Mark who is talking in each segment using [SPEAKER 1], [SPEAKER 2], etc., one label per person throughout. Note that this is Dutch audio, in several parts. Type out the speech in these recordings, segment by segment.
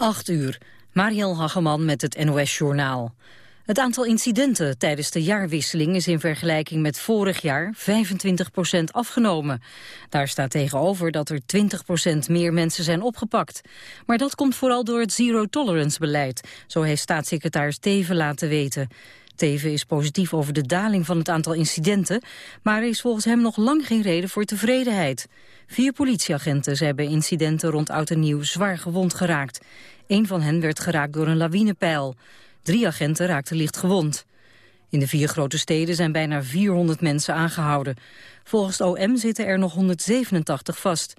[SPEAKER 1] 8 uur. Mariel Hageman met het NOS Journaal. Het aantal incidenten tijdens de jaarwisseling is in vergelijking met vorig jaar 25% afgenomen. Daar staat tegenover dat er 20% meer mensen zijn opgepakt. Maar dat komt vooral door het zero-tolerance-beleid, zo heeft staatssecretaris Teven laten weten. Teven is positief over de daling van het aantal incidenten, maar er is volgens hem nog lang geen reden voor tevredenheid. Vier politieagenten zijn bij incidenten rond Oud en Nieuw zwaar gewond geraakt. Een van hen werd geraakt door een lawinepeil. Drie agenten raakten licht gewond. In de vier grote steden zijn bijna 400 mensen aangehouden. Volgens de OM zitten er nog 187 vast.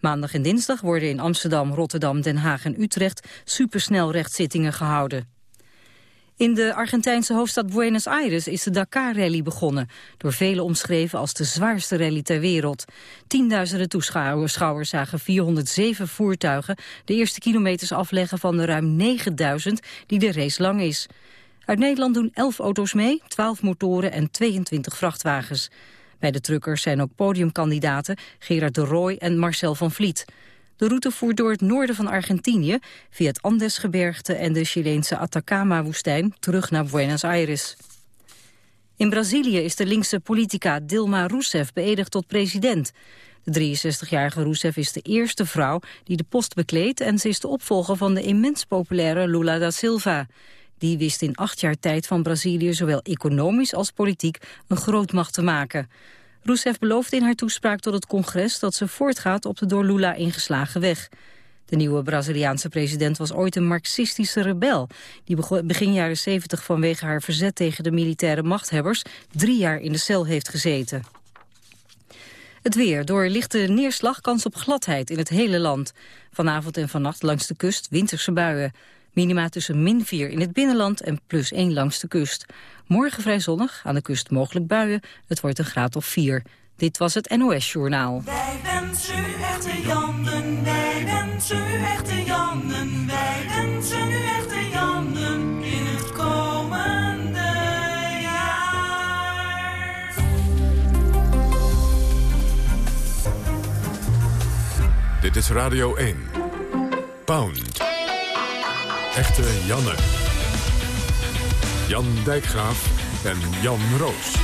[SPEAKER 1] Maandag en dinsdag worden in Amsterdam, Rotterdam, Den Haag en Utrecht supersnel rechtszittingen gehouden. In de Argentijnse hoofdstad Buenos Aires is de Dakar-rally begonnen. Door velen omschreven als de zwaarste rally ter wereld. Tienduizenden toeschouwers zagen 407 voertuigen... de eerste kilometers afleggen van de ruim 9000 die de race lang is. Uit Nederland doen 11 auto's mee, 12 motoren en 22 vrachtwagens. Bij de truckers zijn ook podiumkandidaten Gerard de Rooij en Marcel van Vliet. De route voert door het noorden van Argentinië... via het Andesgebergte en de Chileense Atacama-woestijn... terug naar Buenos Aires. In Brazilië is de linkse politica Dilma Rousseff beëdigd tot president. De 63-jarige Rousseff is de eerste vrouw die de post bekleedt... en ze is de opvolger van de immens populaire Lula da Silva. Die wist in acht jaar tijd van Brazilië zowel economisch als politiek een grootmacht te maken. Rousseff beloofde in haar toespraak tot het congres dat ze voortgaat op de door Lula ingeslagen weg. De nieuwe Braziliaanse president was ooit een marxistische rebel... die begin jaren 70 vanwege haar verzet tegen de militaire machthebbers... drie jaar in de cel heeft gezeten. Het weer. Door lichte neerslag kans op gladheid in het hele land. Vanavond en vannacht langs de kust winterse buien. Minima tussen min 4 in het binnenland en plus 1 langs de kust. Morgen vrij zonnig, aan de kust mogelijk buien. Het wordt een graad of 4. Dit was het NOS Journaal.
[SPEAKER 2] Wij wensen u echte Jannen, wij wensen u echte Jannen, wij wensen u echte Jannen in het komende jaar.
[SPEAKER 3] Dit is Radio 1. Pound. Echte Janne. Jan Dijkgraaf en Jan Roos.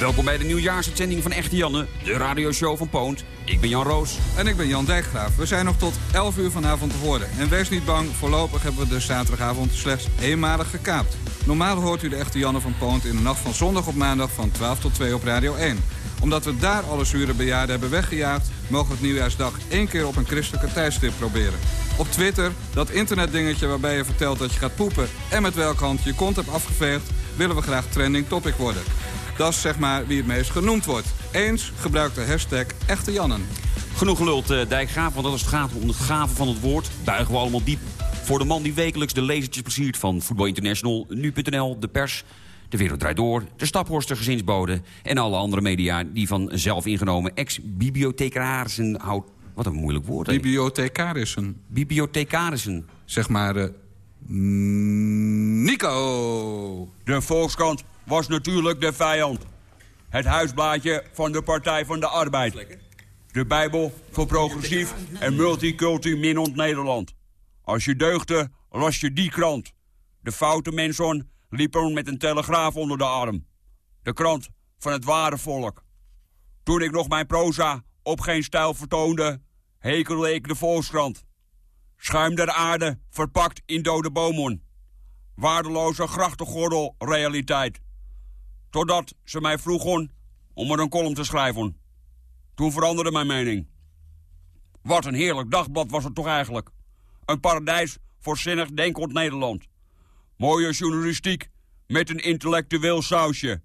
[SPEAKER 4] Welkom bij de nieuwjaarsuitzending van Echte Janne, de radioshow van Poont. Ik ben Jan Roos.
[SPEAKER 5] En ik ben Jan Dijkgraaf. We zijn nog tot 11 uur vanavond te horen. En wees niet bang, voorlopig hebben we de zaterdagavond slechts eenmalig gekaapt. Normaal hoort u de Echte Janne van Poont in de nacht van zondag op maandag van 12 tot 2 op Radio 1 omdat we daar alle zure bejaarden hebben weggejaagd... mogen we het nieuwjaarsdag één keer op een christelijke tijdstip proberen. Op Twitter, dat internetdingetje waarbij je vertelt dat je gaat poepen... en met welke hand je kont hebt afgeveegd... willen we graag trending topic worden. Dat is zeg maar wie het meest genoemd wordt. Eens gebruik de hashtag Echte Jannen.
[SPEAKER 4] Genoeg geluld, uh, Dijkgraaf, want als het gaat om de gave van het woord... buigen we allemaal diep voor de man die wekelijks de lezertjes pleziert... van Voetbal International, Nu.nl, De Pers... De Wereld Draait Door, De Staphorster Gezinsbode... en alle andere media die van zelf ingenomen ex-bibliothecarissen houdt. Wat een moeilijk woord, hè?
[SPEAKER 5] Bibliothecarissen.
[SPEAKER 4] Bibliothecarissen.
[SPEAKER 5] Zeg maar... Uh, Nico!
[SPEAKER 6] De Volkskrant was natuurlijk de vijand. Het huisblaadje van de Partij van de Arbeid. De Bijbel voor progressief en multiculti Nederland. Als je deugde, las je die krant. De foute mensen liepen met een telegraaf onder de arm. De krant van het ware volk. Toen ik nog mijn proza op geen stijl vertoonde, hekelde ik de Volkskrant. Schuim der aarde, verpakt in dode bomen. Waardeloze grachtengordel realiteit. Totdat ze mij vroegen om er een column te schrijven. Toen veranderde mijn mening. Wat een heerlijk dagblad was het toch eigenlijk. Een paradijs voor zinnig denkend Nederland. Mooie journalistiek met een intellectueel sausje.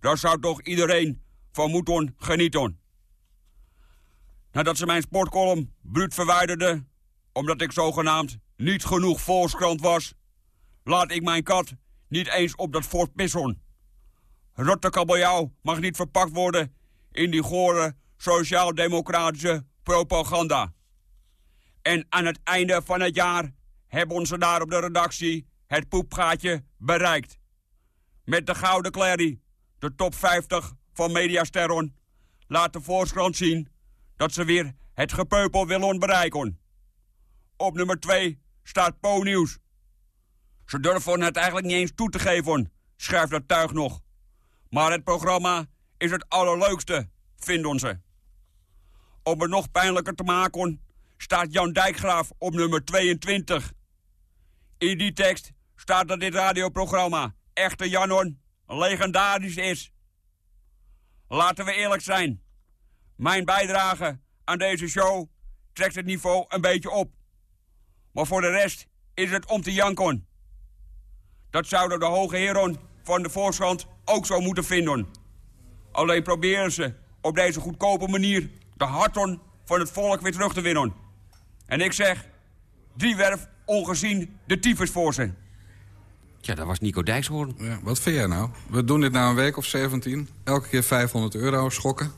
[SPEAKER 6] Daar zou toch iedereen van moeten genieten. Nadat ze mijn sportcolumn bruut verwijderde... omdat ik zogenaamd niet genoeg volkskrant was... laat ik mijn kat niet eens op dat fort pissen. Rotte kabeljauw mag niet verpakt worden... in die gore sociaal-democratische propaganda. En aan het einde van het jaar hebben ze daar op de redactie het poepgaatje bereikt. Met de Gouden Clary, de top 50 van Mediasterron, laat de Volkskrant zien dat ze weer het gepeupel willen bereiken. Op nummer 2
[SPEAKER 7] staat Po-nieuws. Ze durven het eigenlijk niet eens toe te geven, schrijft dat tuig nog. Maar het programma is het allerleukste, vinden ze. Om het nog pijnlijker te maken, staat Jan Dijkgraaf op nummer 22. In die tekst staat dat dit radioprogramma, Echte Janon, legendarisch is. Laten we eerlijk zijn. Mijn bijdrage aan deze show trekt het niveau een beetje op. Maar voor de rest is het om te janken. Dat zouden de hoge heren van de Volkskrant ook zo moeten vinden. Alleen proberen ze op deze goedkope manier de harten van het volk weer terug te winnen. En ik zeg, die werf ongezien de tyfus voor ze.
[SPEAKER 6] Ja, dat was Nico Dijkshoorn.
[SPEAKER 5] Ja, wat vind jij nou? We doen dit na een week of 17. Elke keer 500 euro schokken.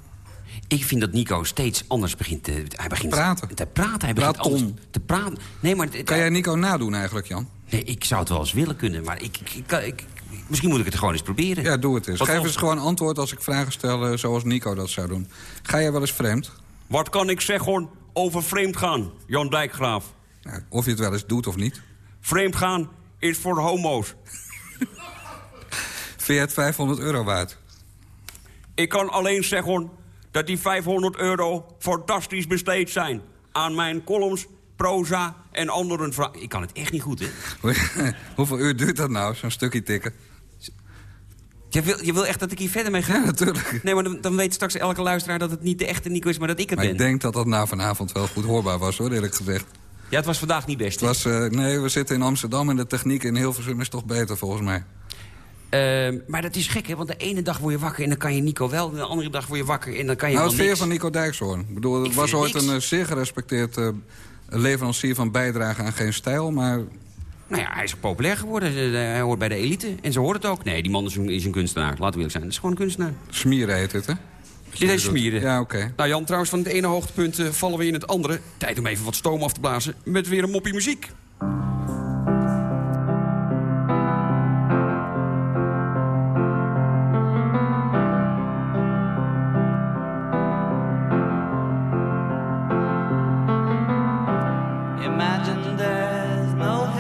[SPEAKER 6] Ik vind dat Nico steeds anders begint te... Hij begint
[SPEAKER 5] Praten.
[SPEAKER 6] Te praten. Hij begint anders te praten. Nee, maar...
[SPEAKER 5] Kan jij Nico nadoen eigenlijk, Jan?
[SPEAKER 6] Nee, ik zou het wel eens willen kunnen, maar ik, ik, misschien moet ik het gewoon eens proberen.
[SPEAKER 5] Ja, doe het eens.
[SPEAKER 6] Wat
[SPEAKER 5] Geef eens gewoon antwoord als ik vragen stel eh, zoals Nico dat zou doen. Ga jij wel eens vreemd?
[SPEAKER 7] Wat kan ik zeggen over vreemd gaan, Jan Dijkgraaf?
[SPEAKER 5] Nou, of je het wel eens doet of niet.
[SPEAKER 7] Vreemd gaan is voor homo's.
[SPEAKER 5] Vind je het 500 euro waard?
[SPEAKER 7] Ik kan alleen zeggen dat die 500 euro fantastisch besteed zijn... aan mijn columns, proza en andere vragen.
[SPEAKER 6] Ik kan het echt niet goed, hè?
[SPEAKER 5] Hoeveel uur duurt dat nou, zo'n stukje tikken?
[SPEAKER 6] Je wil, je wil echt dat ik hier verder mee ga?
[SPEAKER 5] Ja, natuurlijk.
[SPEAKER 6] Nee, maar dan, dan weet straks elke luisteraar dat het niet de echte Nico is, maar dat ik het
[SPEAKER 5] Maar
[SPEAKER 6] ben.
[SPEAKER 5] ik denk dat dat na vanavond wel goed hoorbaar was, hoor, eerlijk gezegd.
[SPEAKER 6] Ja, het was vandaag niet best.
[SPEAKER 5] Het was, eh, nee, we zitten in Amsterdam en de techniek in Hilversum is toch beter, volgens mij.
[SPEAKER 6] Ehm, maar dat is gek, hè? Want de ene dag word je wakker en dan kan je Nico wel... en de andere dag word je wakker en dan kan je
[SPEAKER 5] Nou, je
[SPEAKER 6] niks.
[SPEAKER 5] van Nico Dijkshoorn? Ik bedoel, het
[SPEAKER 6] Ik
[SPEAKER 5] was ooit
[SPEAKER 6] niks.
[SPEAKER 5] een eh, zeer gerespecteerd eh, leverancier van bijdrage aan geen stijl, maar
[SPEAKER 6] Nou ja, hij is populair geworden. Hij hoort bij de elite. En ze hoort het ook. Nee, die man is een, is een kunstenaar. Laten we eerlijk zijn. Het is gewoon een kunstenaar.
[SPEAKER 5] smieren heet het, hè?
[SPEAKER 6] Dit is smieren.
[SPEAKER 5] Ja, oké.
[SPEAKER 6] Nou Jan, trouwens, van het ene hoogtepunt eh, vallen we in het andere. Tijd om even wat stoom af te blazen met weer een moppie muziek.
[SPEAKER 8] Imagine there's no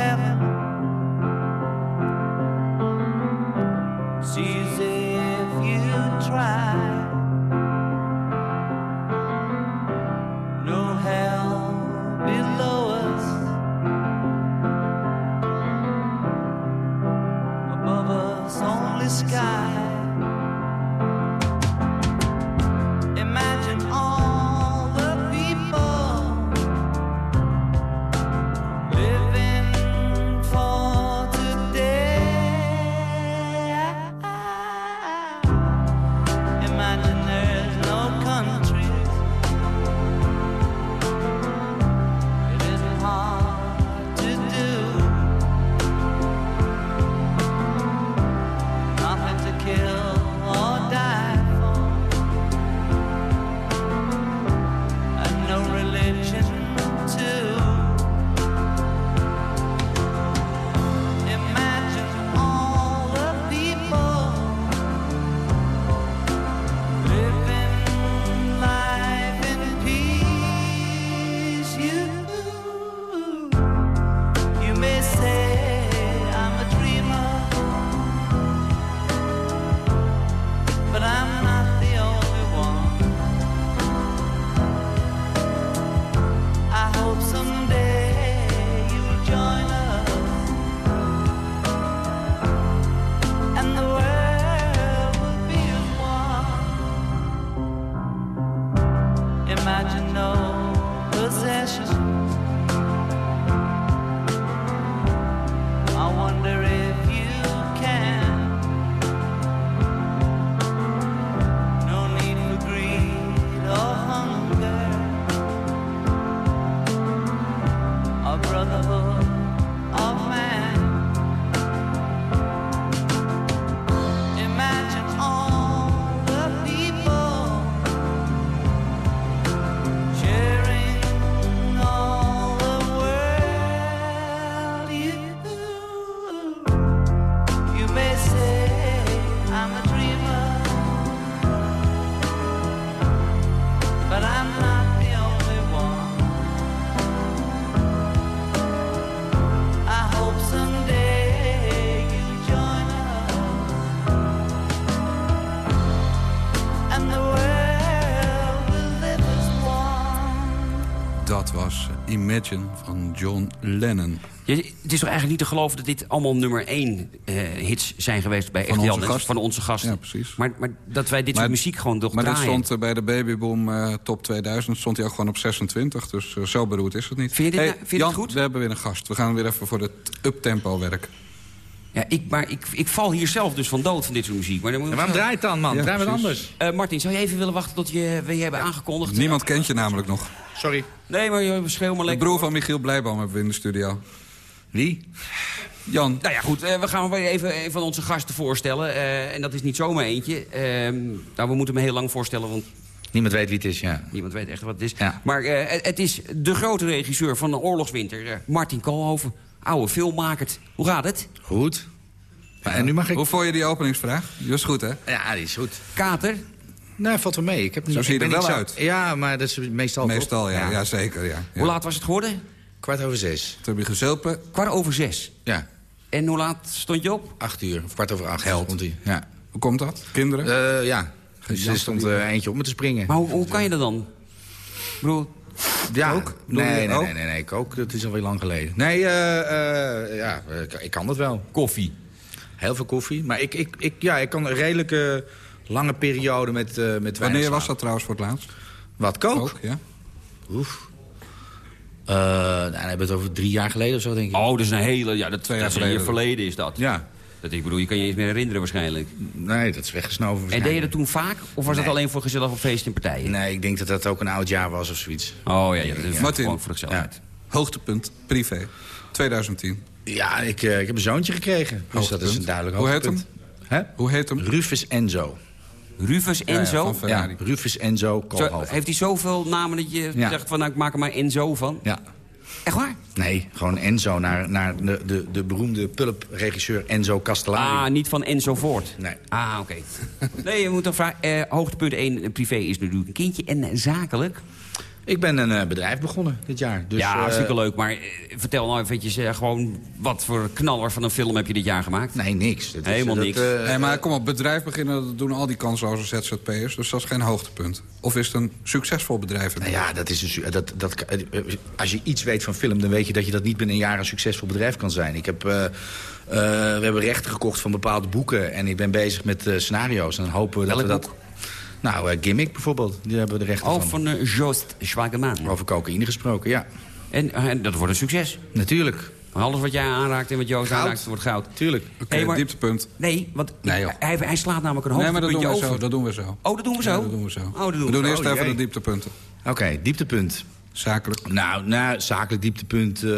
[SPEAKER 8] Imagine
[SPEAKER 5] van John Lennon.
[SPEAKER 6] Het is toch eigenlijk niet te geloven dat dit allemaal nummer één eh, hits zijn geweest bij
[SPEAKER 5] Van onze
[SPEAKER 6] en
[SPEAKER 5] gasten.
[SPEAKER 6] van onze gasten.
[SPEAKER 5] Ja, precies.
[SPEAKER 6] Maar, maar dat wij dit
[SPEAKER 5] Maar-
[SPEAKER 6] soort muziek gewoon toch
[SPEAKER 5] Maar dit stond eh, bij de Babyboom eh, Top 2000 stond hij ook gewoon op 26. Dus zo beroerd is het niet.
[SPEAKER 6] Vind je dit
[SPEAKER 5] Hey,
[SPEAKER 6] nou- vind goed?
[SPEAKER 5] we hebben weer een gast. We gaan weer even voor het uptempo werken.
[SPEAKER 6] Ja, ik, maar ik, ik val hier zelf dus van dood van dit soort muziek. Maar dan moet
[SPEAKER 9] Ja, waarom draait dan, man?
[SPEAKER 5] Ja,
[SPEAKER 9] Draai wat
[SPEAKER 5] precies.
[SPEAKER 9] anders.
[SPEAKER 6] Eh, Martin, zou je even willen wachten tot je, we je hebben aangekondigd?
[SPEAKER 5] Niemand kent je namelijk nog.
[SPEAKER 9] Sorry.
[SPEAKER 6] Nee, maar je schreeuw maar
[SPEAKER 5] De
[SPEAKER 6] lekker.
[SPEAKER 5] broer van Michiel Blijboom hebben we in de studio.
[SPEAKER 9] Wie?
[SPEAKER 5] Jan,
[SPEAKER 6] Nou ja, goed, eh, we gaan weer even een van onze gasten voorstellen. eh, en dat is niet zomaar eentje. Ehm, nou, we moeten hem heel lang voorstellen, want
[SPEAKER 9] Niemand weet wie het is, ja.
[SPEAKER 6] niemand weet echt wat het is.
[SPEAKER 9] Ja.
[SPEAKER 6] Maar eh, het- is de grote regisseur van de oorlogswinter, Martin Koolhoven. Oude filmmaker. Hoe gaat het?
[SPEAKER 9] Goed. Maar, en nu mag ik...
[SPEAKER 5] hoe vond je die openingsvraag? Die was goed, hè?
[SPEAKER 9] Ja, die is goed.
[SPEAKER 6] Kater?
[SPEAKER 9] Nou, valt wel mee. Ik heb,
[SPEAKER 5] Zo zie je er wel
[SPEAKER 9] zo-
[SPEAKER 5] uit.
[SPEAKER 9] Ja, maar dat is meestal toch?
[SPEAKER 5] Meestal, ja. ja. zeker, ja. ja.
[SPEAKER 6] Hoe laat was het geworden?
[SPEAKER 9] Kwart over zes.
[SPEAKER 5] Toen heb je gezelpen.
[SPEAKER 6] Kwart over zes.
[SPEAKER 9] Ja,
[SPEAKER 6] En hoe laat stond je op?
[SPEAKER 9] acht uur. Of kwart over acht.
[SPEAKER 5] Held.
[SPEAKER 9] Komt ie. Ja.
[SPEAKER 5] Hoe komt dat? Kinderen?
[SPEAKER 9] Eh, ja. Dus er stond eh, eentje op me te springen.
[SPEAKER 6] Maar hoe, hoe kan je dat dan? Ik bedoel,
[SPEAKER 9] ja.
[SPEAKER 5] Ook?
[SPEAKER 9] Nee, nee,
[SPEAKER 5] ook?
[SPEAKER 9] nee, nee, nee, ik ook. Dat is alweer lang geleden. Nee, eh, eh, ja, ik, ik kan dat wel.
[SPEAKER 6] koffie.
[SPEAKER 9] Heel veel koffie. Maar ik, ik, ik, ja, ik kan een redelijke lange periode met, eh met weinig
[SPEAKER 5] Wanneer was dat trouwens voor het laatst?
[SPEAKER 9] Wat, kook?
[SPEAKER 5] Ook, ja.
[SPEAKER 9] Oef. Eh, nou, dan hebben we het over drie jaar geleden of zo, denk ik.
[SPEAKER 6] Oh, dat is een hele... Ja, dat,
[SPEAKER 5] Twee
[SPEAKER 6] dat
[SPEAKER 5] jaar geleden.
[SPEAKER 6] verleden is dat.
[SPEAKER 9] Ja.
[SPEAKER 6] Dat, ik bedoel, je kan je eens meer herinneren waarschijnlijk.
[SPEAKER 9] Nee, dat is weggesnoven.
[SPEAKER 6] En deed je dat toen vaak? Of was dat alleen voor gezellig op feesten en partijen?
[SPEAKER 9] Nee, ik denk dat dat ook een oud jaar was of zoiets.
[SPEAKER 6] Oh ja, ja dat is
[SPEAKER 9] Ja.
[SPEAKER 5] Martin.
[SPEAKER 6] gewoon voor gezelligheid.
[SPEAKER 9] Ja.
[SPEAKER 5] Hoogtepunt, privé. 2010.
[SPEAKER 9] Ja, ik, eh, ik heb een zoontje gekregen. Dus dat is
[SPEAKER 5] Hoogtepunt.
[SPEAKER 9] een duidelijk
[SPEAKER 5] Hoe heet
[SPEAKER 9] hoogtepunt. Hè?
[SPEAKER 5] Hoe heet hem?
[SPEAKER 9] Rufus Enzo.
[SPEAKER 6] Rufus
[SPEAKER 5] Ja, ja,
[SPEAKER 6] Enzo?
[SPEAKER 5] van
[SPEAKER 9] Ja,
[SPEAKER 5] Ferrari.
[SPEAKER 9] Rufus Enzo Koolhoven.
[SPEAKER 6] heeft hij zoveel namen dat je
[SPEAKER 9] Ja.
[SPEAKER 6] zegt van nou, ik maak er maar Enzo van?
[SPEAKER 9] Ja.
[SPEAKER 6] Echt waar?
[SPEAKER 9] Nee, gewoon Enzo naar, naar de, de, de beroemde pulpregisseur Enzo Castellari.
[SPEAKER 6] Ah, niet van Enzo Voort?
[SPEAKER 9] Nee.
[SPEAKER 6] Ah, oké. nee, je moet toch vragen. Eh, hoogtepunt 1, privé is natuurlijk een kindje. En eh, zakelijk?
[SPEAKER 9] Ik ben een eh, bedrijf begonnen dit jaar. Dus,
[SPEAKER 6] ja,
[SPEAKER 9] eh,
[SPEAKER 6] hartstikke leuk. Maar eh, vertel nou eventjes gewoon... wat voor knaller van een film heb je dit jaar gemaakt?
[SPEAKER 9] Nee, niks. Dat is,
[SPEAKER 6] Helemaal
[SPEAKER 9] dat,
[SPEAKER 6] niks.
[SPEAKER 9] eh,
[SPEAKER 5] Nee, maar kom op, bedrijf beginnen, dat doen al die kansloze ZZP'ers. Dus dat is geen hoogtepunt. Of is het een succesvol bedrijf?
[SPEAKER 9] Nou ja, dat is een, dat, dat, als je iets weet van film, dan weet je dat je dat niet binnen een jaar een succesvol bedrijf kan zijn. Ik heb, eh, eh, we hebben rechten gekocht van bepaalde boeken en ik ben bezig met eh, scenario's. En dan hopen we dat
[SPEAKER 6] Welk
[SPEAKER 9] we dat.
[SPEAKER 6] boek?
[SPEAKER 9] Nou, eh, Gimmick bijvoorbeeld, die hebben we de rechten
[SPEAKER 6] Oh,
[SPEAKER 9] van.
[SPEAKER 6] van eh, Joost Schwageman.
[SPEAKER 9] Over cocaïne gesproken, ja.
[SPEAKER 6] En, eh, en dat wordt een succes.
[SPEAKER 9] Natuurlijk,
[SPEAKER 6] Alles wat jij aanraakt en wat Joost
[SPEAKER 9] Goud.
[SPEAKER 6] aanraakt, wordt goud.
[SPEAKER 9] tuurlijk.
[SPEAKER 5] Oké,
[SPEAKER 6] Hey, maar-
[SPEAKER 5] dieptepunt.
[SPEAKER 6] Nee, want
[SPEAKER 5] Nee,
[SPEAKER 6] hij, hij slaat namelijk een
[SPEAKER 5] Nee, maar dat doen
[SPEAKER 6] hoogtepuntje
[SPEAKER 5] we
[SPEAKER 6] over.
[SPEAKER 5] zo. Dat doen we zo.
[SPEAKER 6] Oh, dat doen we zo?
[SPEAKER 5] Ja, dat doen we zo.
[SPEAKER 6] Oh, dat doen
[SPEAKER 5] we
[SPEAKER 6] we
[SPEAKER 5] doen
[SPEAKER 6] zo.
[SPEAKER 5] eerst
[SPEAKER 9] Oh,
[SPEAKER 5] even
[SPEAKER 9] jee.
[SPEAKER 5] de dieptepunten.
[SPEAKER 9] Oké, dieptepunt.
[SPEAKER 5] Zakelijk.
[SPEAKER 9] Nou, nou zakelijk dieptepunt. eh,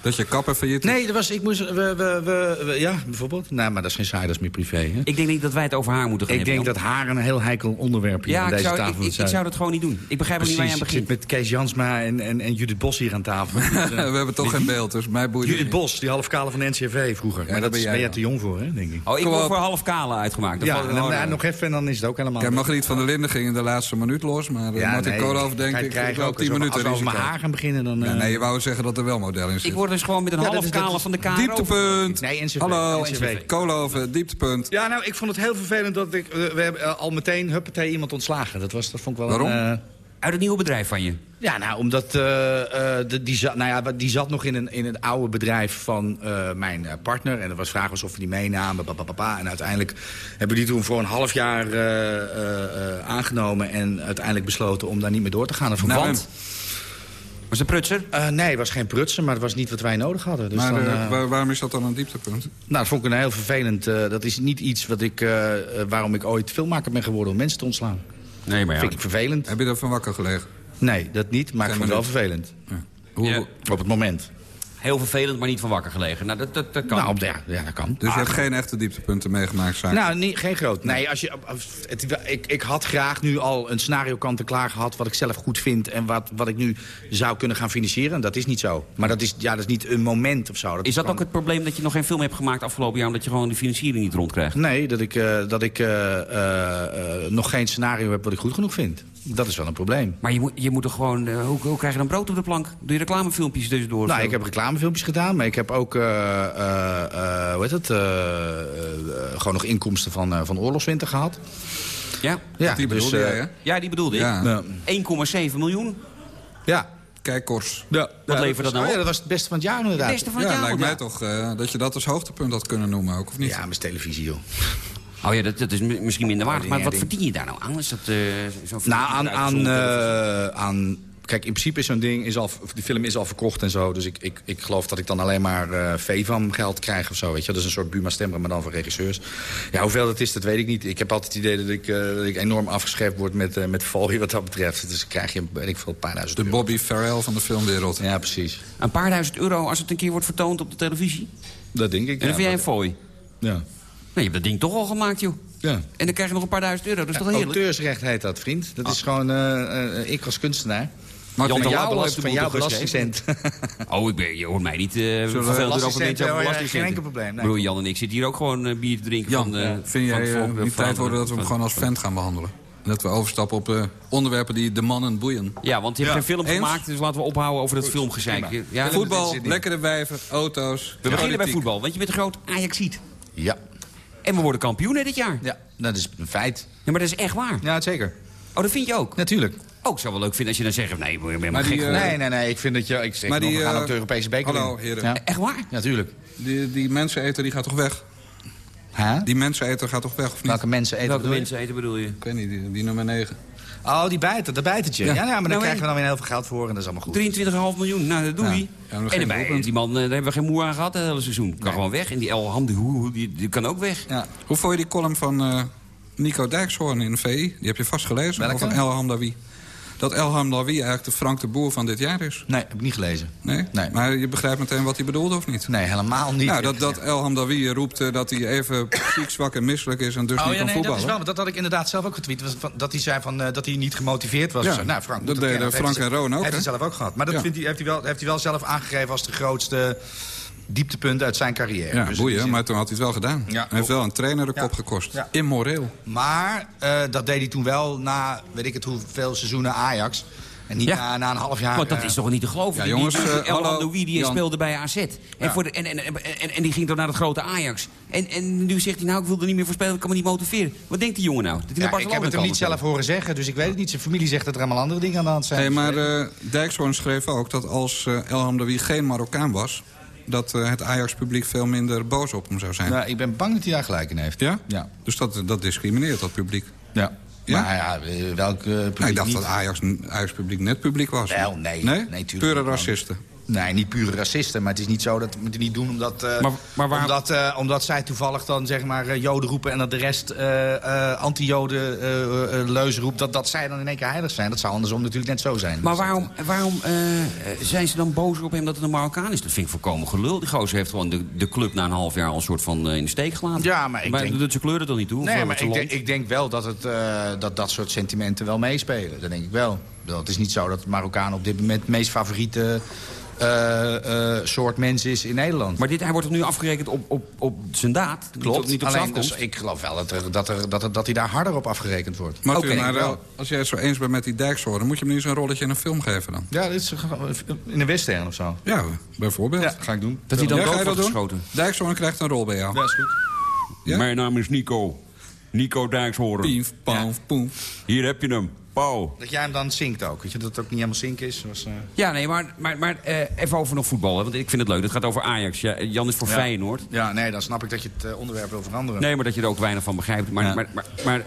[SPEAKER 5] Dat je kapper failliet is.
[SPEAKER 9] Nee, dat was, ik moest, we, we, we, we- ja, bijvoorbeeld. Nou, maar dat is geen saai, dat is meer privé. Hè?
[SPEAKER 6] Ik denk niet dat wij het over haar moeten gaan
[SPEAKER 9] Ik denk dat haar een heel heikel onderwerp aan
[SPEAKER 6] Ja, ik
[SPEAKER 9] deze
[SPEAKER 6] zou,
[SPEAKER 9] tafel
[SPEAKER 6] ik,
[SPEAKER 9] moet
[SPEAKER 6] ik, ik zou dat gewoon niet doen. Ik begrijp ook niet waar je aan
[SPEAKER 9] Precies, ik
[SPEAKER 6] begint.
[SPEAKER 9] zit met Kees Jansma en, en, en Judith Bos hier aan tafel. Dus,
[SPEAKER 5] we
[SPEAKER 9] eh,
[SPEAKER 5] hebben toch geen beeld, dus mij boeit het
[SPEAKER 9] Judith
[SPEAKER 5] niet.
[SPEAKER 9] Bos, die halfkale van de NCRV vroeger. maar
[SPEAKER 5] dat ben
[SPEAKER 9] is,
[SPEAKER 5] jij
[SPEAKER 9] ben jij te jong voor, hè, denk ik.
[SPEAKER 6] Oh, ik word voor half kale uitgemaakt. Dat
[SPEAKER 9] Ja, en nou,
[SPEAKER 6] nee.
[SPEAKER 9] nog even en dan is het ook helemaal...
[SPEAKER 5] Kijk, Margriet van der Linden ging in de laatste minuut los. Maar eh,
[SPEAKER 9] Ja,
[SPEAKER 5] Martin
[SPEAKER 9] nee,
[SPEAKER 5] Koolhoven denk
[SPEAKER 9] je
[SPEAKER 5] ik
[SPEAKER 9] ook
[SPEAKER 5] 10
[SPEAKER 9] als we-
[SPEAKER 5] minuten
[SPEAKER 9] Als we over mijn
[SPEAKER 5] risico.
[SPEAKER 9] haar gaan beginnen, dan...
[SPEAKER 5] Ja,
[SPEAKER 9] eh,
[SPEAKER 5] nee, je wou zeggen dat er wel model in zit.
[SPEAKER 6] Ik word dus gewoon met een
[SPEAKER 9] Ja,
[SPEAKER 6] half kale van de KRO.
[SPEAKER 5] Dieptepunt.
[SPEAKER 9] Nee, NCV.
[SPEAKER 5] Hallo,
[SPEAKER 9] NCV.
[SPEAKER 5] Koolhoven, dieptepunt.
[SPEAKER 9] Ja, nou, ik vond het heel vervelend dat ik... eh, we hebben eh, al meteen, huppatee, iemand ontslagen. Dat, was, dat vond ik wel
[SPEAKER 5] Waarom?
[SPEAKER 9] een...
[SPEAKER 6] Uit het nieuwe bedrijf van je.
[SPEAKER 9] Ja, nou, omdat eh, eh, de- die, zat, nou ja, die zat nog in een, in een oude bedrijf van eh, mijn partner. En er was vraag of we die meenamen. papapapa. En uiteindelijk hebben we die toen voor een half jaar eh, eh, eh, aangenomen. En uiteindelijk besloten om daar niet meer door te gaan. En
[SPEAKER 5] Nou,
[SPEAKER 9] Want,
[SPEAKER 6] Was de prutser?
[SPEAKER 9] eh, nee, het was geen prutsen, maar het was niet wat wij nodig hadden. Dus
[SPEAKER 5] maar
[SPEAKER 9] dan,
[SPEAKER 5] waar- waarom is dat dan een dieptepunt?
[SPEAKER 9] nou, dat vond ik een heel vervelend. eh, dat is niet iets wat ik, waarom ik ooit filmmaker ben geworden om mensen te ontslaan.
[SPEAKER 6] Nee, maar ja.
[SPEAKER 9] Vind ik vervelend.
[SPEAKER 5] Heb je er van wakker gelegen?
[SPEAKER 9] Nee, dat niet, maar ik vond het wel vervelend.
[SPEAKER 5] Hoe,
[SPEAKER 6] Ja.
[SPEAKER 9] Op het moment.
[SPEAKER 6] Heel vervelend, maar niet van wakker gelegen. Nou, dat, dat, dat kan.
[SPEAKER 9] Nou, ja, ja, dat kan.
[SPEAKER 5] Dus je hebt geen echte dieptepunten meegemaakt, zaak?
[SPEAKER 9] Nou, niet, geen groot. Nee, als je, het, ik, ik had graag nu al een scenario kant en klaar gehad... wat ik zelf goed vind en wat, wat ik nu zou kunnen gaan financieren. Dat is niet zo. Maar dat is, ja, dat is niet een moment of zo.
[SPEAKER 6] is dat ook het probleem dat je nog geen film hebt gemaakt afgelopen jaar... omdat je gewoon de financiering niet rondkrijgt?
[SPEAKER 9] Nee, dat ik, eh, dat ik eh, eh, nog geen scenario heb wat ik goed genoeg vind. Dat is wel een probleem.
[SPEAKER 6] Maar je moet, je moet er gewoon... eh, hoe, hoe krijg je dan brood op de plank? Doe je reclamefilmpjes tussendoor? of
[SPEAKER 9] Nou, ik heb reclamefilmpjes gedaan, maar ik heb ook, eh, eh, eh, hoe heet het, gewoon nog inkomsten van, van oorlogswinter gehad.
[SPEAKER 6] Ja?
[SPEAKER 9] Ja,
[SPEAKER 5] Die
[SPEAKER 9] dus,
[SPEAKER 5] bedoelde jij, hè?
[SPEAKER 6] ja, die bedoelde ik.
[SPEAKER 5] Ja.
[SPEAKER 9] nou,
[SPEAKER 6] 1,7 miljoen.
[SPEAKER 9] ja.
[SPEAKER 5] kijkkors.
[SPEAKER 9] Ja,
[SPEAKER 6] Wat levert dat nou
[SPEAKER 9] was,
[SPEAKER 6] op?
[SPEAKER 9] ja, dat was het beste van het jaar inderdaad.
[SPEAKER 6] Het beste van het
[SPEAKER 5] Ja,
[SPEAKER 6] jaar.
[SPEAKER 5] lijkt
[SPEAKER 6] ja.
[SPEAKER 5] mij toch eh, dat je dat als hoogtepunt had kunnen noemen ook, of niet?
[SPEAKER 9] Ja, met televisie, joh.
[SPEAKER 6] Oh ja, dat, dat is mi- misschien minder waard.
[SPEAKER 9] Oh,
[SPEAKER 6] Maar wat
[SPEAKER 9] die-
[SPEAKER 6] verdien je daar nou aan? Is dat eh zo'n
[SPEAKER 9] Nou, aan, aan, eh, aan... Kijk, in principe is zo'n ding, is al, of die film is al verkocht en zo. Dus ik, ik, ik geloof dat ik dan alleen maar eh VVAM geld krijg of zo, weet je. Dat is een soort Buma Stemmer, maar dan voor regisseurs. Ja, hoeveel dat is, dat weet ik niet. Ik heb altijd het idee dat ik, eh, dat ik enorm afgeschept word met, eh met folie wat dat betreft. Dus dan krijg je, weet ik veel, een paar duizend
[SPEAKER 5] De
[SPEAKER 9] euro.
[SPEAKER 5] Bobby Farrell van de filmwereld.
[SPEAKER 9] Ja, precies.
[SPEAKER 6] Een paar duizend euro als het een keer wordt vertoond op de televisie?
[SPEAKER 9] Dat denk ik.
[SPEAKER 6] En dan
[SPEAKER 9] ja,
[SPEAKER 6] vind jij een fooi?
[SPEAKER 9] Ja.
[SPEAKER 6] Nou, je hebt dat ding toch al gemaakt, joh.
[SPEAKER 9] ja.
[SPEAKER 6] En dan krijg je nog een paar duizend euro. Dat is toch heerlijk?
[SPEAKER 9] Auteursrecht heet dat, vriend. Dat is gewoon eh, eh, ik als kunstenaar.
[SPEAKER 6] Jan
[SPEAKER 9] Van
[SPEAKER 6] Lauw
[SPEAKER 9] belast- van jouw belastingcent.
[SPEAKER 6] Oh, ik ben, je hoort mij niet uh,
[SPEAKER 5] we-
[SPEAKER 6] vervelend over mensen over
[SPEAKER 9] oh geen enkel probleem, nee.
[SPEAKER 6] Bedoel, Jan en ik zitten hier ook gewoon eh, bier te drinken
[SPEAKER 5] Jan,
[SPEAKER 6] van... eh,
[SPEAKER 5] vind
[SPEAKER 6] van
[SPEAKER 5] jij
[SPEAKER 6] het
[SPEAKER 5] eh,
[SPEAKER 6] eh,
[SPEAKER 5] tijd worden dat we hem gewoon als vent gaan behandelen? En dat we overstappen op eh, onderwerpen die de mannen boeien.
[SPEAKER 6] Ja, want je hebt
[SPEAKER 5] Ja.
[SPEAKER 6] geen film
[SPEAKER 5] Eens?
[SPEAKER 6] gemaakt, dus laten we ophouden over dat filmgezeik. Ja,
[SPEAKER 5] Voetbal, lekkere wijven, auto's.
[SPEAKER 6] we beginnen bij voetbal, want je bent een groot Ajaxiet.
[SPEAKER 9] Ja.
[SPEAKER 6] En we worden kampioen dit jaar.
[SPEAKER 9] ja, dat is een feit.
[SPEAKER 6] Ja, maar dat is echt waar.
[SPEAKER 9] Ja, zeker.
[SPEAKER 6] Oh, dat vind je ook?
[SPEAKER 9] Natuurlijk.
[SPEAKER 6] Oh, ik zou wel leuk vinden als je dan zegt... Nee, helemaal
[SPEAKER 5] Maar
[SPEAKER 6] gek
[SPEAKER 5] die,
[SPEAKER 6] geworden.
[SPEAKER 9] Nee, nee, nee. Ik vind dat je... Ik zeg
[SPEAKER 5] Maar
[SPEAKER 9] nog,
[SPEAKER 5] die,
[SPEAKER 9] we gaan
[SPEAKER 5] eh,
[SPEAKER 9] ook de Europese beker
[SPEAKER 5] hallo, heren.
[SPEAKER 9] Ja,
[SPEAKER 6] Echt waar?
[SPEAKER 9] natuurlijk.
[SPEAKER 5] Die, die menseneter die gaat toch weg?
[SPEAKER 9] Huh?
[SPEAKER 5] Die menseneter gaat toch weg, of niet?
[SPEAKER 9] Welke mensen eten
[SPEAKER 6] Welke
[SPEAKER 9] bedoel je?
[SPEAKER 6] mensen eten bedoel je?
[SPEAKER 5] Ik weet niet, die, die nummer 9.
[SPEAKER 9] Oh, die bijter, dat bijtertje. Ja,
[SPEAKER 5] Ja.
[SPEAKER 9] ja, maar daar
[SPEAKER 6] Nou,
[SPEAKER 9] krijgen we dan weer heel veel geld voor en dat is allemaal goed.
[SPEAKER 6] 23,5 miljoen, nou dat doe
[SPEAKER 9] Ja.
[SPEAKER 6] je.
[SPEAKER 5] Ja, maar
[SPEAKER 6] en
[SPEAKER 5] doelpunt.
[SPEAKER 6] die man, eh, daar hebben we geen moe aan gehad het hele seizoen. Kan gewoon weg. En die El Hamdi, die, die kan ook weg.
[SPEAKER 9] Ja.
[SPEAKER 5] Hoe vond je die column van eh, Nico Dijkshoorn in de VI? Die heb je vast gelezen.
[SPEAKER 9] Welke?
[SPEAKER 5] Over El Hamdawi. Dat El Hamdawi eigenlijk de Frank de Boer van dit jaar is.
[SPEAKER 9] Nee, heb ik niet gelezen.
[SPEAKER 5] Nee?
[SPEAKER 9] Nee.
[SPEAKER 5] Maar je begrijpt meteen wat hij bedoelde, of niet?
[SPEAKER 9] Nee, helemaal niet.
[SPEAKER 5] Nou, dat, dat El Hamdawi roept eh, dat hij even ziek, zwak en misselijk is... en dus
[SPEAKER 9] Oh
[SPEAKER 5] niet
[SPEAKER 9] ja,
[SPEAKER 5] kan
[SPEAKER 9] nee, dat
[SPEAKER 5] voetballen.
[SPEAKER 9] is wel. want Dat had ik inderdaad zelf ook getweet. was van- Dat hij zei van, eh, dat hij niet gemotiveerd was.
[SPEAKER 5] Ja,
[SPEAKER 9] zo. nou, Frank,
[SPEAKER 5] dat
[SPEAKER 9] moet
[SPEAKER 5] deden. Frank en Roon ook,
[SPEAKER 9] Heeft hij zelf ook gehad. Maar dat
[SPEAKER 5] Ja.
[SPEAKER 9] vindt hij, heeft, hij wel, heeft hij wel zelf aangegeven als de grootste dieptepunt uit zijn carrière.
[SPEAKER 5] Ja,
[SPEAKER 9] Dus
[SPEAKER 5] boeien,
[SPEAKER 9] zin-
[SPEAKER 5] maar toen had hij het wel gedaan.
[SPEAKER 9] Ja,
[SPEAKER 5] hij heeft wel een trainer de
[SPEAKER 9] Ja.
[SPEAKER 5] kop gekost.
[SPEAKER 9] Ja.
[SPEAKER 5] Immoreel.
[SPEAKER 9] Maar eh, dat deed hij toen wel na, weet ik het hoeveel seizoenen Ajax. En niet
[SPEAKER 6] Ja.
[SPEAKER 9] na, na een half jaar.
[SPEAKER 6] Want dat
[SPEAKER 9] eh,
[SPEAKER 6] is toch niet te geloven?
[SPEAKER 5] Ja, jongens,
[SPEAKER 6] die, die
[SPEAKER 5] eh,
[SPEAKER 6] El
[SPEAKER 5] hallo,
[SPEAKER 6] Hamdoui, die
[SPEAKER 5] Jan.
[SPEAKER 6] speelde bij AZ. En,
[SPEAKER 9] Ja.
[SPEAKER 6] voor de, en, en, en, en, en die ging dan naar het grote Ajax. En, en nu zegt hij, nou, ik wil er niet meer voor spelen, ik kan me niet motiveren. Wat denkt die jongen nou? Dat hij naar
[SPEAKER 9] ja, ik heb het hem niet zelf horen zeggen, dus ik weet het niet. Zijn familie zegt dat er allemaal andere dingen aan de hand zijn.
[SPEAKER 5] Hey, maar eh Dijkshoorn schreef ook dat als eh, El Hamdawi geen Marokkaan was... dat eh, het Ajax-publiek veel minder boos op hem zou zijn.
[SPEAKER 9] Ja, ik ben bang dat hij daar gelijk in heeft.
[SPEAKER 5] Ja?
[SPEAKER 9] Ja.
[SPEAKER 5] Dus dat, dat discrimineert, dat publiek.
[SPEAKER 9] Ja.
[SPEAKER 5] Ja?
[SPEAKER 9] Maar ja, eh, welk eh, publiek
[SPEAKER 5] Nou, ik dacht
[SPEAKER 9] niet?
[SPEAKER 5] dat Ajax, Ajax-publiek net publiek was.
[SPEAKER 9] Wel, nee.
[SPEAKER 5] Nee?
[SPEAKER 9] Nee,
[SPEAKER 5] Pure racisten.
[SPEAKER 9] Nee, niet pure racisten, maar het is niet zo dat moet je niet doen omdat, eh,
[SPEAKER 6] Maar- maar waar-
[SPEAKER 9] omdat, eh, omdat zij toevallig dan zeg maar eh, joden roepen en dat de rest eh, eh, anti-joden leuzen roept, dat, dat zij dan in één keer heilig zijn. Dat zou andersom natuurlijk net zo zijn.
[SPEAKER 6] Maar
[SPEAKER 9] dat,
[SPEAKER 6] waarom, waarom eh, zijn ze dan boos op hem dat het een Marokkaan is? Dat vind ik volkomen gelul. Die gozer heeft gewoon de, de club na een half jaar al een soort van in de steek gelaten.
[SPEAKER 9] Ja, maar ik denk-
[SPEAKER 6] doet zijn kleuren toch niet toe?
[SPEAKER 9] Nee, maar ik denk, ik denk wel dat, het, eh, dat dat soort sentimenten wel meespelen. Dat denk ik wel. Het is niet zo dat Marokkaan op dit moment het meest favoriete soort mens is in Nederland.
[SPEAKER 6] Maar dit, hij wordt toch nu afgerekend op, op, op zijn daad? Niet op-
[SPEAKER 9] Klopt,
[SPEAKER 6] Niet op
[SPEAKER 9] alleen dus
[SPEAKER 6] afkomst?
[SPEAKER 9] ik geloof wel dat, er, dat, er, dat, er, dat hij daar harder op afgerekend wordt.
[SPEAKER 5] Maar,
[SPEAKER 9] wel.
[SPEAKER 5] eh, als jij het zo eens bent met die Dijkshoorn... moet je hem nu zo'n rolletje in een film geven dan.
[SPEAKER 9] Ja, dit is in een western of zo.
[SPEAKER 5] Ja, bijvoorbeeld.
[SPEAKER 9] Ja, ga ik doen.
[SPEAKER 6] Dat hij dan
[SPEAKER 5] Ja,
[SPEAKER 6] dood
[SPEAKER 5] dat
[SPEAKER 6] wordt geschoten?
[SPEAKER 5] Dijkshoorn krijgt een rol bij jou.
[SPEAKER 9] Ja, is goed.
[SPEAKER 5] Ja?
[SPEAKER 7] Mijn naam is Nico. Nico Dijkshoorn.
[SPEAKER 5] Pief, paf, poef.
[SPEAKER 7] Hier heb je hem.
[SPEAKER 9] Dat jij hem dan zinkt ook. Weet je, dat het ook niet helemaal zink is. Was, eh,
[SPEAKER 6] Ja, nee, maar, maar, maar eh, even over nog voetbal. hè, Want ik vind het leuk. Het gaat over Ajax. Ja, Jan is voor
[SPEAKER 9] Ja.
[SPEAKER 6] Feyenoord.
[SPEAKER 9] Ja, nee, dan snap ik dat je het eh, onderwerp wil veranderen.
[SPEAKER 6] Nee, maar dat je er ook weinig van begrijpt. Maar,
[SPEAKER 9] Ja.
[SPEAKER 6] maar, maar, maar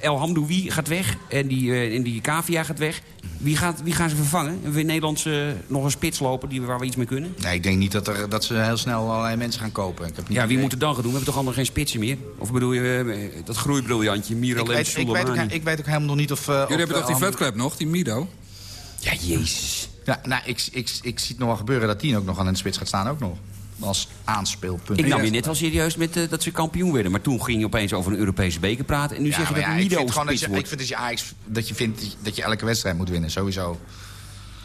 [SPEAKER 6] El Hamdoui gaat weg. En die, en die Cavia gaat weg. Wie, gaat, wie gaan ze vervangen? Hebben we in Nederland nog een spits lopen die, waar we iets mee kunnen?
[SPEAKER 9] Nee, ik denk niet dat, er, dat ze heel snel allerlei mensen gaan kopen. Ik heb niet
[SPEAKER 6] Ja, wie moet het dan gaan doen? We hebben toch allemaal geen spitsen meer? Of bedoel je dat groeibriljantje,
[SPEAKER 9] ik
[SPEAKER 6] Miralem
[SPEAKER 9] weet, ik,
[SPEAKER 6] Soleimani?
[SPEAKER 9] ik weet ook helemaal nog niet of...
[SPEAKER 5] Jullie hebben toch die vetklep nog, die Mido?
[SPEAKER 6] Ja, jezus.
[SPEAKER 9] Ja, nou, ik, ik, ik zie het nog wel gebeuren dat die ook nog aan in de spits gaat staan. Ook nog. Als aanspeelpunt.
[SPEAKER 6] Ik nam
[SPEAKER 5] Ja.
[SPEAKER 6] je net al serieus met eh, dat ze kampioen werden. Maar toen ging je opeens over een Europese beker praten. En nu
[SPEAKER 9] Ja,
[SPEAKER 6] zeg je dat
[SPEAKER 9] ja, ik
[SPEAKER 6] Mido
[SPEAKER 9] vind gewoon dat
[SPEAKER 6] spits
[SPEAKER 9] je, ik
[SPEAKER 6] wordt.
[SPEAKER 9] vind dat je Ajax, dat je vindt dat je elke wedstrijd moet winnen, sowieso.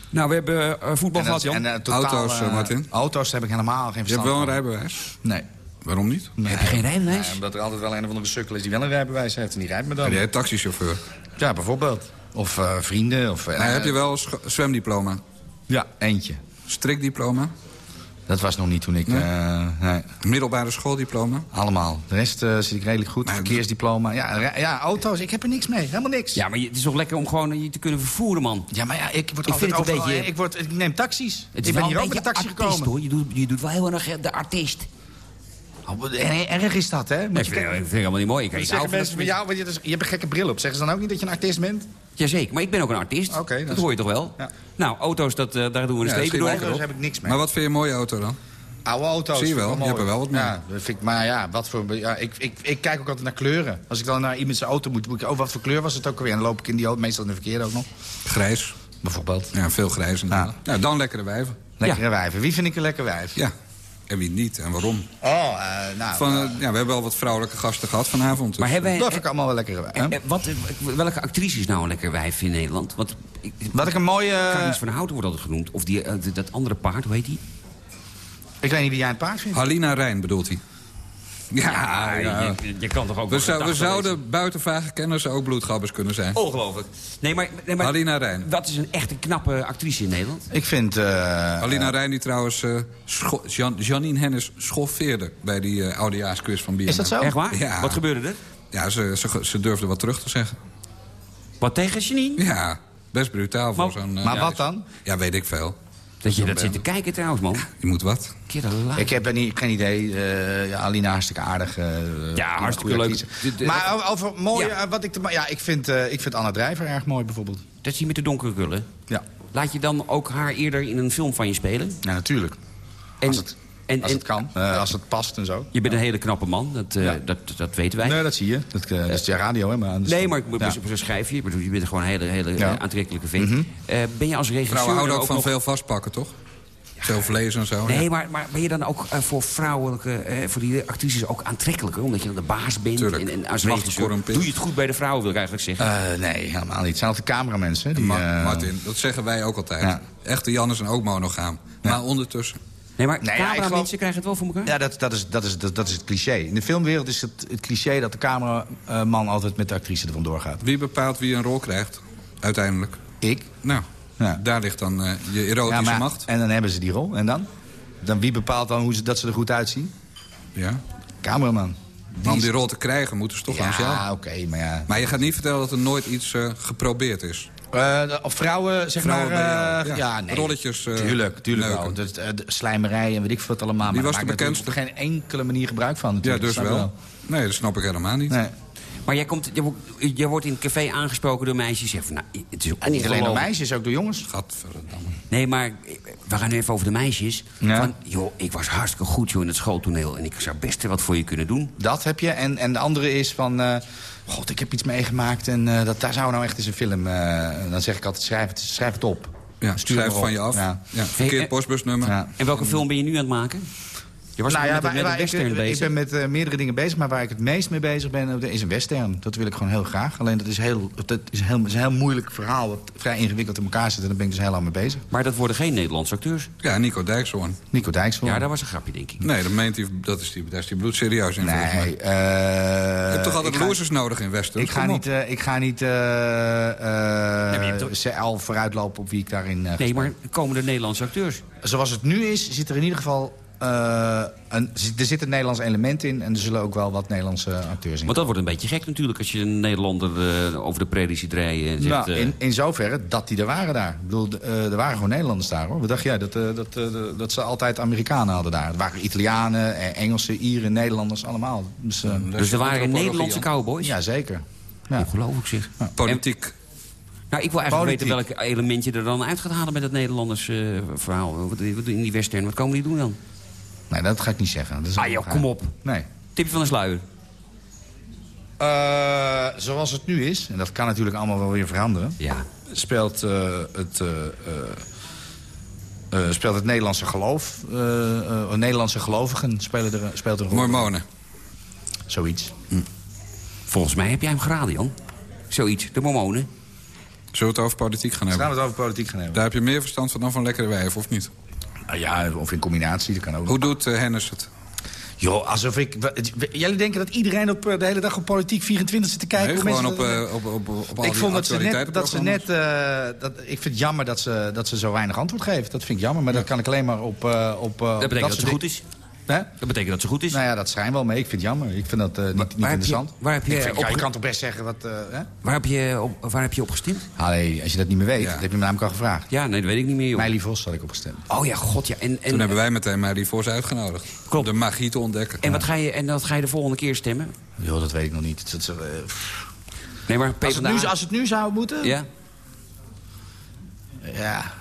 [SPEAKER 6] Nou, we hebben eh, voetbal
[SPEAKER 9] En
[SPEAKER 6] gehad, Jan.
[SPEAKER 9] en, eh, totaal,
[SPEAKER 5] Auto's, Martin?
[SPEAKER 9] Auto's heb ik helemaal geen
[SPEAKER 5] Je hebt
[SPEAKER 9] verstand
[SPEAKER 5] wel een rijbewijs.
[SPEAKER 9] Nee.
[SPEAKER 5] Waarom niet?
[SPEAKER 6] Heb je geen rijbewijs?
[SPEAKER 9] Nee, omdat er altijd wel een of andere sukkel is die wel een rijbewijs heeft en die rijdt me dan.
[SPEAKER 5] Jij taxichauffeur?
[SPEAKER 9] Ja, bijvoorbeeld. Of eh, vrienden. Of, eh,
[SPEAKER 5] Nou, heb je wel zwemdiploma?
[SPEAKER 9] Ja, eentje.
[SPEAKER 5] Strikdiploma?
[SPEAKER 9] Dat was nog niet toen ik... eh, nee.
[SPEAKER 5] Middelbare schooldiploma?
[SPEAKER 9] Allemaal. De rest eh, zit ik redelijk goed. Verkeersdiploma. Ja, ja, auto's. Ik heb er niks mee. Helemaal niks.
[SPEAKER 6] Ja, maar je- het is toch lekker om gewoon je te kunnen vervoeren, man.
[SPEAKER 9] Ja, maar ja, ik word
[SPEAKER 6] Ik
[SPEAKER 9] altijd
[SPEAKER 6] vind het een beetje-
[SPEAKER 9] Ik, word, ik neem taxis.
[SPEAKER 6] Het
[SPEAKER 9] ik ben hier ook met de taxi
[SPEAKER 6] artiest,
[SPEAKER 9] gekomen.
[SPEAKER 6] hoor. Je doet, je doet wel heel erg de artiest.
[SPEAKER 9] Oh, erg is dat, hè? Moet
[SPEAKER 6] Ik
[SPEAKER 9] je
[SPEAKER 6] vind, ik vind het helemaal niet mooi. Ik,
[SPEAKER 9] Dan
[SPEAKER 6] ik
[SPEAKER 9] zeggen
[SPEAKER 6] hou van
[SPEAKER 9] mensen
[SPEAKER 6] dat
[SPEAKER 9] van jou, want je, dus- je hebt een gekke bril op. Zeggen ze dan ook niet dat je een artiest bent?
[SPEAKER 6] Jazeker, maar ik ben ook een artiest.
[SPEAKER 9] Oké, dat
[SPEAKER 6] dat
[SPEAKER 9] is-
[SPEAKER 6] hoor je toch wel?
[SPEAKER 9] Ja.
[SPEAKER 6] Nou, auto's, dat, eh, daar doen we een
[SPEAKER 5] Ja,
[SPEAKER 6] streepje door.
[SPEAKER 9] Auto's heb ik niks mee.
[SPEAKER 5] Maar wat vind je een mooie auto dan?
[SPEAKER 9] Oude auto's.
[SPEAKER 5] Zie je wel, je hebt er wel wat mee.
[SPEAKER 9] Ja, dat vind ik, maar ja, wat voor... Ja, ik, ik, ik kijk ook altijd naar kleuren. Als ik dan naar iemand zijn auto moet, moet ik... Oh, wat voor kleur was het ook alweer? En dan loop ik in die auto, meestal in de verkeerde ook nog.
[SPEAKER 5] Grijs.
[SPEAKER 9] Bijvoorbeeld.
[SPEAKER 5] Ja, veel grijs.
[SPEAKER 9] Ja.
[SPEAKER 5] Ja. Nou, dan lekkere wijven.
[SPEAKER 9] Lekkere wijven. Wie vind ik een lekker wijf?
[SPEAKER 5] Ja. En wie niet en waarom?
[SPEAKER 9] Oh, eh, nou...
[SPEAKER 5] Van,
[SPEAKER 9] eh,
[SPEAKER 5] eh, ja, we hebben al wat vrouwelijke gasten gehad vanavond. dus-
[SPEAKER 6] Maar hebben wij...
[SPEAKER 9] dat vind ik allemaal wel
[SPEAKER 6] eh, eh, wat, eh, welke actrice is nou een lekker wijf in Nederland? Want ik,
[SPEAKER 9] Wat ik een mooie...
[SPEAKER 6] Karis van Houten wordt altijd genoemd. Of die, eh, dat andere paard, hoe heet die?
[SPEAKER 9] Ik weet niet wie jij een paard vindt.
[SPEAKER 5] Halina Rijn bedoelt hij. Ja, ja.
[SPEAKER 6] Je, je kan toch ook
[SPEAKER 5] We, zou- we zouden buiten vage kennis ook bloedgabbers kunnen zijn.
[SPEAKER 6] Ongelooflijk. Nee, maar, nee, maar
[SPEAKER 5] Halina Rijn.
[SPEAKER 6] dat is een echt een knappe actrice in Nederland.
[SPEAKER 9] Ik vind... eh,
[SPEAKER 5] Halina Rijn die trouwens eh, scho- Jan- Janine Hennis schoffeerde... bij die eh oudejaarsquiz van BNN.
[SPEAKER 9] Is dat zo?
[SPEAKER 6] Echt waar?
[SPEAKER 5] Ja.
[SPEAKER 6] Wat gebeurde er?
[SPEAKER 5] Ja, ze, ze, ze durfde wat terug te zeggen.
[SPEAKER 6] Wat tegen Janine?
[SPEAKER 5] Ja, best brutaal voor zo'n... eh,
[SPEAKER 9] maar
[SPEAKER 5] ja,
[SPEAKER 9] wat dan?
[SPEAKER 5] Ja, weet ik veel.
[SPEAKER 6] Dat je dat zit te kijken trouwens, man.
[SPEAKER 5] Je moet wat.
[SPEAKER 9] Ik heb er niet, geen idee. eh ja, Alina hartstikke aardig. eh,
[SPEAKER 6] Ja, hartstikke leuk.
[SPEAKER 9] maar over- mooie...
[SPEAKER 6] Ja.
[SPEAKER 9] eh, Wat ik, te, ja, ik vind, eh, ik vind Anna Drijver erg mooi bijvoorbeeld.
[SPEAKER 6] Dat zie je met de donkere krullen.
[SPEAKER 9] Ja,
[SPEAKER 6] Laat je dan ook haar eerder in een film van je spelen?
[SPEAKER 9] ja natuurlijk.
[SPEAKER 6] En,
[SPEAKER 9] Als het,
[SPEAKER 6] en,
[SPEAKER 9] als
[SPEAKER 6] en-
[SPEAKER 9] het kan. eh, als het past en zo.
[SPEAKER 6] Je bent een hele knappe man, dat, eh,
[SPEAKER 9] Ja.
[SPEAKER 6] dat, dat weten wij.
[SPEAKER 9] Nee, dat zie je. Dat, eh, dat is de radio, hè. Maar,
[SPEAKER 6] Nee, maar ik-
[SPEAKER 9] Ja.
[SPEAKER 6] zo zo schrijf je. Ik bedoel, Je bent gewoon een hele, hele
[SPEAKER 9] Ja.
[SPEAKER 6] aantrekkelijke vent. Eh, ben je als regisseur
[SPEAKER 5] Vrouwen houden ook van
[SPEAKER 6] nog-
[SPEAKER 5] veel vastpakken, toch? Veel vlees en zo.
[SPEAKER 6] Nee,
[SPEAKER 5] ja.
[SPEAKER 6] maar, maar ben je dan ook voor vrouwelijke, voor die actrices ook aantrekkelijker? Omdat je dan de baas bent
[SPEAKER 5] Tuurlijk.
[SPEAKER 6] en, en als regisseur. Doe je het goed bij de vrouwen, wil ik eigenlijk zeggen.
[SPEAKER 9] Eh, nee, helemaal niet. Het zijn altijd cameramensen. Die,
[SPEAKER 5] Ma-
[SPEAKER 9] eh,
[SPEAKER 5] Martin, dat zeggen wij ook altijd.
[SPEAKER 9] Ja.
[SPEAKER 5] Echte Jannen zijn ook monogaam. Maar ondertussen...
[SPEAKER 6] nee, maar
[SPEAKER 9] nee, ja,
[SPEAKER 6] cameramensen
[SPEAKER 9] geloof-
[SPEAKER 6] krijgen het wel voor elkaar?
[SPEAKER 9] Ja, dat, dat, is, dat, is, dat, dat is het cliché. In de filmwereld is het, het cliché dat de cameraman altijd met de actrice ervan doorgaat.
[SPEAKER 5] Wie bepaalt wie een rol krijgt? Uiteindelijk.
[SPEAKER 9] Ik?
[SPEAKER 5] Nou,
[SPEAKER 9] Ja.
[SPEAKER 5] daar ligt dan eh, je erotische
[SPEAKER 9] Ja, maar-
[SPEAKER 5] macht.
[SPEAKER 9] En dan hebben ze die rol. En dan? Dan wie bepaalt dan hoe ze, dat ze er goed uitzien?
[SPEAKER 5] Ja.
[SPEAKER 9] Cameraman.
[SPEAKER 5] Maar om die rol te krijgen moeten ze toch langs jou.
[SPEAKER 9] Ja, oké, maar ja.
[SPEAKER 5] Maar je gaat niet vertellen dat er nooit iets eh, geprobeerd is.
[SPEAKER 9] Eh, de- of vrouwen, zeg
[SPEAKER 5] Vrouwen
[SPEAKER 9] maar... eh,
[SPEAKER 5] ja.
[SPEAKER 9] ja, nee.
[SPEAKER 5] Rolletjes, eh,
[SPEAKER 9] tuurlijk, tuurlijk
[SPEAKER 5] neuken.
[SPEAKER 9] wel. Slijmerij en weet ik veel wat allemaal.
[SPEAKER 5] Wie
[SPEAKER 9] maar
[SPEAKER 5] was de bekendste?
[SPEAKER 9] op geen enkele manier gebruik van
[SPEAKER 5] Ja,
[SPEAKER 9] natuurlijk.
[SPEAKER 5] dus
[SPEAKER 9] Dat snap
[SPEAKER 5] wel. Nee, dat snap ik helemaal niet.
[SPEAKER 9] Nee.
[SPEAKER 6] Maar jij, komt, je, wo- je wordt in het café aangesproken door meisjes. Je zegt van, nou, het is ook
[SPEAKER 9] En niet alleen door meisjes, ook door jongens.
[SPEAKER 5] Gadverdamme.
[SPEAKER 6] Nee, maar we gaan nu even over de meisjes.
[SPEAKER 9] Ja.
[SPEAKER 6] Van, joh, ik was hartstikke goed joh, in het schooltoneel. En ik zou best wat voor je kunnen doen.
[SPEAKER 9] Dat heb je. En, en de andere is van... eh, God, ik heb iets meegemaakt en eh, dat, daar zou nou echt eens een film... eh, dan zeg ik altijd, schrijf het, schrijf het op.
[SPEAKER 5] Ja,
[SPEAKER 9] Stuur
[SPEAKER 5] schrijf
[SPEAKER 9] maar
[SPEAKER 5] van je af.
[SPEAKER 9] Ja.
[SPEAKER 5] Ja. verkeerd
[SPEAKER 6] eh,
[SPEAKER 5] postbusnummer.
[SPEAKER 9] Ja.
[SPEAKER 6] En welke film ben je nu aan het maken? Je was
[SPEAKER 9] Nou ja,
[SPEAKER 6] met,
[SPEAKER 9] waar-
[SPEAKER 6] met
[SPEAKER 9] waar
[SPEAKER 6] een
[SPEAKER 9] ik,
[SPEAKER 6] western
[SPEAKER 9] ik
[SPEAKER 6] bezig.
[SPEAKER 9] ben met eh, meerdere dingen bezig, maar waar ik het meest mee bezig ben, eh, is een western. Dat wil ik gewoon heel graag. Alleen dat is, heel, dat is, heel, is een heel moeilijk verhaal, wat vrij ingewikkeld in elkaar zit. En daar ben ik dus heel lang mee bezig.
[SPEAKER 6] Maar dat worden geen Nederlandse acteurs.
[SPEAKER 5] Ja, Nico Dijkshoorn.
[SPEAKER 9] Nico Dijkshoorn.
[SPEAKER 6] Ja, dat was een grapje, denk ik.
[SPEAKER 5] Nee, dat meent hij, dat is die, dat is die bloedserieus in.
[SPEAKER 9] Nee, eh,
[SPEAKER 5] Je hebt toch altijd
[SPEAKER 9] ik
[SPEAKER 5] losers nodig in Western?
[SPEAKER 9] Ik ga niet, eh, ik ga niet eh, eh, ze al vooruitlopen op wie ik daarin... eh,
[SPEAKER 6] Nee, maar komen er Nederlandse acteurs?
[SPEAKER 9] Zoals het nu is, zit er in ieder geval... eh, een, er zit een Nederlands element in en er zullen ook wel wat Nederlandse acteurs in.
[SPEAKER 6] Want dat wordt een beetje gek natuurlijk... als je een Nederlander eh, over de predie ziet rijden en zegt...
[SPEAKER 9] Nou,
[SPEAKER 6] eh,
[SPEAKER 9] in, in zoverre dat die er waren daar. Ik bedoel, eh, er waren gewoon Nederlanders daar, hoor. Wat dacht jij? Dat, eh, dat, eh, dat ze altijd Amerikanen hadden daar. Er waren Italianen, Engelsen, Ieren, Nederlanders, allemaal. Dus, eh,
[SPEAKER 6] dus er waren Nederlandse cowboys?
[SPEAKER 9] ja, zeker. Ja.
[SPEAKER 6] Ongelooflijk zeg.
[SPEAKER 5] Politiek.
[SPEAKER 6] Nou, ik wil eigenlijk
[SPEAKER 9] Politiek.
[SPEAKER 6] weten welk element je er dan uit gaat halen met het Nederlanders verhaal. In die western, wat komen die doen dan?
[SPEAKER 9] Nee, dat ga ik niet zeggen. Dat is
[SPEAKER 6] Ah joh, kom op.
[SPEAKER 9] Nee.
[SPEAKER 6] Tipje van de sluier.
[SPEAKER 9] Eh, zoals het nu is, en dat kan natuurlijk allemaal wel weer veranderen...
[SPEAKER 6] Ja.
[SPEAKER 9] speelt, eh, het, eh, eh, eh, speelt het Nederlandse geloof... eh, eh, Nederlandse gelovigen spelen er, speelt er een rol.
[SPEAKER 5] Mormonen.
[SPEAKER 9] Zoiets.
[SPEAKER 6] Volgens mij heb jij hem geraden, Jan. Zoiets, de mormonen.
[SPEAKER 5] Zullen we het over politiek gaan hebben?
[SPEAKER 9] we het over politiek gaan hebben?
[SPEAKER 5] Daar heb je meer verstand van dan van lekkere wijf, of niet?
[SPEAKER 9] Ah, ja, of in combinatie, dat kan ook.
[SPEAKER 5] Hoe doet eh, Hennis het?
[SPEAKER 9] Joh, alsof ik... Jullie denken dat iedereen op, eh, de hele dag op Politiek 24 zit te kijken?
[SPEAKER 5] Nee, gewoon
[SPEAKER 9] mensen
[SPEAKER 5] op,
[SPEAKER 9] dat-
[SPEAKER 5] eh, op, op, op al
[SPEAKER 9] ik
[SPEAKER 5] die
[SPEAKER 9] vond dat ze net, dat ze net eh, dat, ik vind het jammer dat ze, dat ze zo weinig antwoord geeft. Dat vind ik jammer, maar dat kan ik alleen maar op... eh, op eh,
[SPEAKER 6] Dat betekent dat, ze goed is.
[SPEAKER 9] Hè?
[SPEAKER 6] Dat betekent dat ze goed is.
[SPEAKER 9] Nou ja, dat schijnt wel mee. Ik vind het jammer. Ik vind dat eh, niet, niet
[SPEAKER 6] waar heb je-
[SPEAKER 9] interessant.
[SPEAKER 6] waar heb je
[SPEAKER 9] vind-
[SPEAKER 6] op
[SPEAKER 9] ja, je kan toch best zeggen wat... eh, hè?
[SPEAKER 6] waar, heb je op, waar heb je op gestemd?
[SPEAKER 9] Allee, als je dat niet meer weet,
[SPEAKER 5] Ja.
[SPEAKER 9] dat heb je me namelijk al gevraagd.
[SPEAKER 6] Ja, nee, dat weet ik niet meer, joh.
[SPEAKER 9] Meili Vos had ik opgestemd.
[SPEAKER 6] Oh ja, god ja. En, en,
[SPEAKER 5] Toen hebben wij meteen Marie Vos uitgenodigd.
[SPEAKER 6] Klopt.
[SPEAKER 5] Om de magie te ontdekken.
[SPEAKER 6] en, wat ga je, en dat ga je de volgende keer stemmen?
[SPEAKER 9] Joh, dat weet ik nog niet. Dat, eh.
[SPEAKER 6] Nee, maar
[SPEAKER 9] als, het nu, als het nu zou moeten...
[SPEAKER 6] Ja?
[SPEAKER 9] Ja,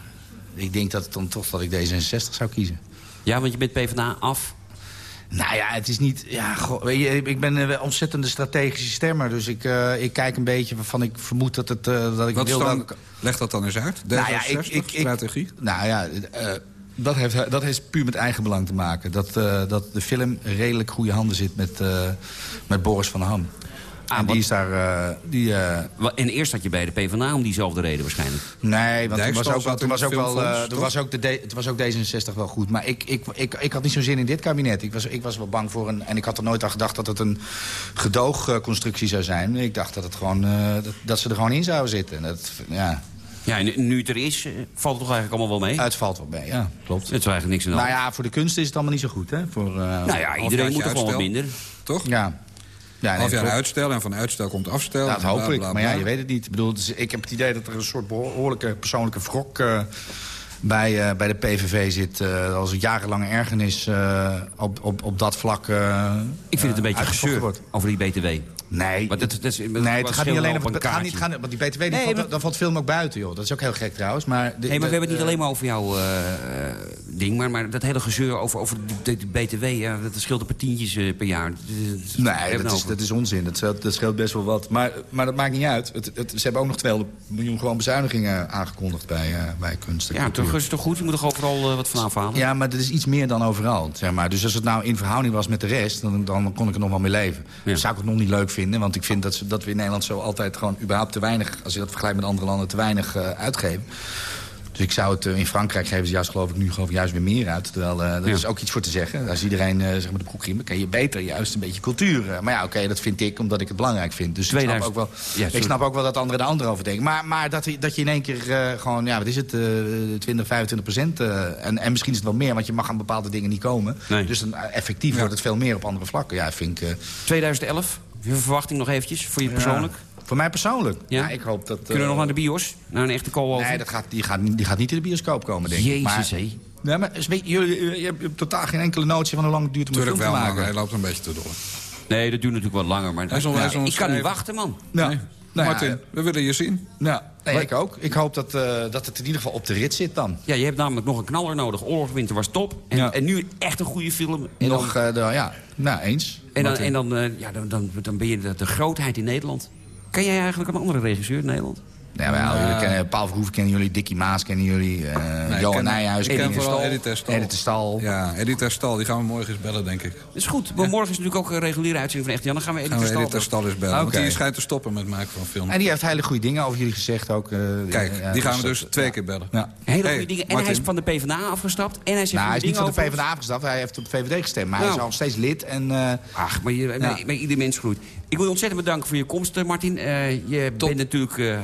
[SPEAKER 9] ik denk dat het dan toch dat ik D66 zou kiezen.
[SPEAKER 6] Ja, want je bent PvdA af.
[SPEAKER 9] Nou ja, het is niet... Ja, goh, weet je, ik ben een ontzettende strategische stemmer. Dus ik, eh, ik kijk een beetje waarvan ik vermoed dat, het, eh, dat ik
[SPEAKER 5] Wat
[SPEAKER 9] wil...
[SPEAKER 5] dan,
[SPEAKER 9] welke-
[SPEAKER 5] leg dat dan eens uit. D66,
[SPEAKER 9] Nou ja, ik- ik- ik-
[SPEAKER 5] strategie.
[SPEAKER 9] Nou ja, eh, dat, heeft, dat heeft puur met eigen belang te maken. Dat, eh, dat de film redelijk goede handen zit met, eh, met Boris van der Ham.
[SPEAKER 6] Ah,
[SPEAKER 9] en die
[SPEAKER 6] wat-
[SPEAKER 9] is daar... eh, die, eh,
[SPEAKER 6] En eerst had je bij de PvdA om diezelfde reden waarschijnlijk.
[SPEAKER 9] Nee, want toen was ook, wel-
[SPEAKER 5] zat
[SPEAKER 9] toen
[SPEAKER 5] in
[SPEAKER 9] was ook
[SPEAKER 5] het
[SPEAKER 9] wel, eh, toen was ook, de toen was ook D66 wel goed. Maar ik, ik, ik, ik had niet zo'n zin in dit kabinet. Ik was, ik was wel bang voor een... En ik had er nooit aan gedacht dat het een gedoogconstructie zou zijn. Ik dacht dat, het gewoon, eh, dat, dat ze er gewoon in zouden zitten. En Dat, ja,
[SPEAKER 6] Ja, en nu het er is, eh, valt het toch eigenlijk allemaal wel mee?
[SPEAKER 9] uitvalt wel bij, ja, klopt.
[SPEAKER 6] Het is eigenlijk niks aan de
[SPEAKER 9] Nou
[SPEAKER 6] hand.
[SPEAKER 9] ja, voor de kunst is het allemaal niet zo goed, hè? Voor, eh,
[SPEAKER 6] Nou ja, iedereen moet toch wel wat minder.
[SPEAKER 5] Toch?
[SPEAKER 9] ja. Ja, nee,
[SPEAKER 5] Half jaar
[SPEAKER 9] klopt.
[SPEAKER 5] uitstel en van uitstel komt afstel.
[SPEAKER 9] Dat hoop ik. Maar ja, je weet het niet. Ik, bedoel, ik heb het idee dat er een soort behoorlijke persoonlijke wrok eh, bij, eh, bij de PVV zit. eh als een jarenlange ergernis eh, op, op, op dat vlak eh,
[SPEAKER 6] Ik vind het een beetje gezeur
[SPEAKER 9] wordt.
[SPEAKER 6] over die BTW.
[SPEAKER 9] Nee,
[SPEAKER 6] Maar dat- dat is- dat
[SPEAKER 9] nee het gaat niet alleen
[SPEAKER 6] op
[SPEAKER 9] over het gaat niet, gaan, want die BTW die
[SPEAKER 6] Nee,
[SPEAKER 9] valt,
[SPEAKER 6] maar-
[SPEAKER 9] dan valt film ook buiten, joh. Dat is ook heel gek trouwens. Maar de-
[SPEAKER 6] Nee, maar we
[SPEAKER 9] de-
[SPEAKER 6] hebben het niet alleen maar over jouw eh, eh, ding... Maar, maar dat hele gezeur over, over de, de BTW, ja, dat scheelt een paar tientjes eh, per jaar.
[SPEAKER 9] Nee, dat is, dat is onzin. Dat scheelt, dat scheelt best wel wat. Maar, maar dat maakt niet uit. Het, het, ze hebben ook nog 200 miljoen gewoon bezuinigingen aangekondigd bij, eh, bij kunst.
[SPEAKER 6] Ja,
[SPEAKER 9] cultuur.
[SPEAKER 6] toch is het toch goed? Je moet toch overal eh, wat van afhalen?
[SPEAKER 9] Ja, maar dat is iets meer dan overal, zeg maar. Dus als het nou in verhouding was met de rest, dan, dan kon ik er nog wel mee leven. Dan zou ik het nog niet leuk vinden, want ik vind dat, ze, dat we in Nederland zo altijd gewoon überhaupt te weinig, als je dat vergelijkt met andere landen, te weinig uitgeven. Dus ik zou het, eh, in Frankrijk geven ze juist geloof ik nu geloof ik, juist weer meer uit. Terwijl, eh, dat
[SPEAKER 6] Ja.
[SPEAKER 9] is ook iets voor te zeggen. Als iedereen eh, zeg maar de broek kan je beter juist een beetje cultuur. maar ja, oké, dat vind ik omdat ik het belangrijk vind. Dus ik
[SPEAKER 6] 2000
[SPEAKER 9] snap ook wel,
[SPEAKER 6] Ja,
[SPEAKER 9] ik snap ook wel dat anderen er anders over denken. Maar, maar dat, dat je in één keer gewoon, ja, wat is het, eh 20, 25 procent. en, en misschien is het wel meer, want je mag aan bepaalde dingen niet komen.
[SPEAKER 6] Nee.
[SPEAKER 9] Dus dan, effectief wordt het veel meer op andere vlakken. Ja, vind ik... eh,
[SPEAKER 6] 2011, je verwachting nog eventjes, voor je persoonlijk?
[SPEAKER 9] Voor mij persoonlijk?
[SPEAKER 6] Ja.
[SPEAKER 9] Ik hoop dat...
[SPEAKER 6] Kunnen we
[SPEAKER 9] eh,
[SPEAKER 6] nog naar de bios? Naar een echte kool
[SPEAKER 9] Nee, dat gaat, die, gaat, niet- die gaat niet in de bioscoop komen, denk ik.
[SPEAKER 6] Jezus, hé.
[SPEAKER 9] nee, maar jullie- je, je hebt totaal geen enkele notie van hoe lang het duurt om een
[SPEAKER 5] Tuurlijk
[SPEAKER 9] film
[SPEAKER 5] wel,
[SPEAKER 9] te maken.
[SPEAKER 5] hij loopt een beetje te door.
[SPEAKER 6] Nee, dat duurt natuurlijk wat langer. Maar
[SPEAKER 5] Hij is al- hij is al
[SPEAKER 6] ik kan niet wachten, man.
[SPEAKER 9] Ja.
[SPEAKER 5] Nee.
[SPEAKER 9] Nou ja,
[SPEAKER 5] Martin, we willen je zien.
[SPEAKER 9] Ja, nee, ik ook. Ik hoop dat, eh, dat het in ieder geval op de rit zit dan.
[SPEAKER 6] Ja, je hebt namelijk nog een knaller nodig. Oorlogswinter was top. En,
[SPEAKER 9] Ja.
[SPEAKER 6] en nu echt een goede film. En
[SPEAKER 9] Nog,
[SPEAKER 6] dan,
[SPEAKER 9] eh, de, ja, nou, eens.
[SPEAKER 6] en dan, en dan, eh, ja, dan, dan, dan ben je de, de grootheid in Nederland. Ken jij eigenlijk een andere regisseur in Nederland?
[SPEAKER 9] Nee, maar ja, jullie kennen, Paul Verhoeven kennen jullie, Dickie Maas kennen jullie, eh
[SPEAKER 5] Nee,
[SPEAKER 9] Johan
[SPEAKER 5] ken-
[SPEAKER 9] Nijhuis
[SPEAKER 5] Ik ken
[SPEAKER 9] kennen
[SPEAKER 5] vooral
[SPEAKER 9] jullie.
[SPEAKER 5] Terstal.
[SPEAKER 9] Edith de Stal.
[SPEAKER 5] Ja, Edith Terstal, die gaan we morgen eens bellen, denk ik.
[SPEAKER 6] Dat is goed. Maar morgen is natuurlijk ook een reguliere uitzending van Echt Jan. Dan gaan we
[SPEAKER 5] Gaan we
[SPEAKER 6] Edith
[SPEAKER 5] Edith Terstal eens bellen.
[SPEAKER 9] Oké.
[SPEAKER 5] Want die schijnt te stoppen met maken van film.
[SPEAKER 9] En die heeft hele goede dingen over jullie gezegd ook. eh,
[SPEAKER 5] Kijk,
[SPEAKER 9] ja,
[SPEAKER 5] die gaan we
[SPEAKER 9] dus
[SPEAKER 5] dus twee keer bellen.
[SPEAKER 9] Ja.
[SPEAKER 6] Hele
[SPEAKER 5] Hey,
[SPEAKER 6] goede dingen. En hij is van de PvdA afgestapt. En hij zegt
[SPEAKER 9] Nou, hij is niet van de PvdA afgestapt. Hij heeft op de VVD gestemd. Maar hij
[SPEAKER 6] Nou.
[SPEAKER 9] is al steeds lid. En, eh,
[SPEAKER 6] Ach, maar, je,
[SPEAKER 9] Ja.
[SPEAKER 6] ieder mens groeit. Ik wil je ontzettend bedanken voor je komst, eh, Martin. Eh, je bent natuurlijk eh, eh,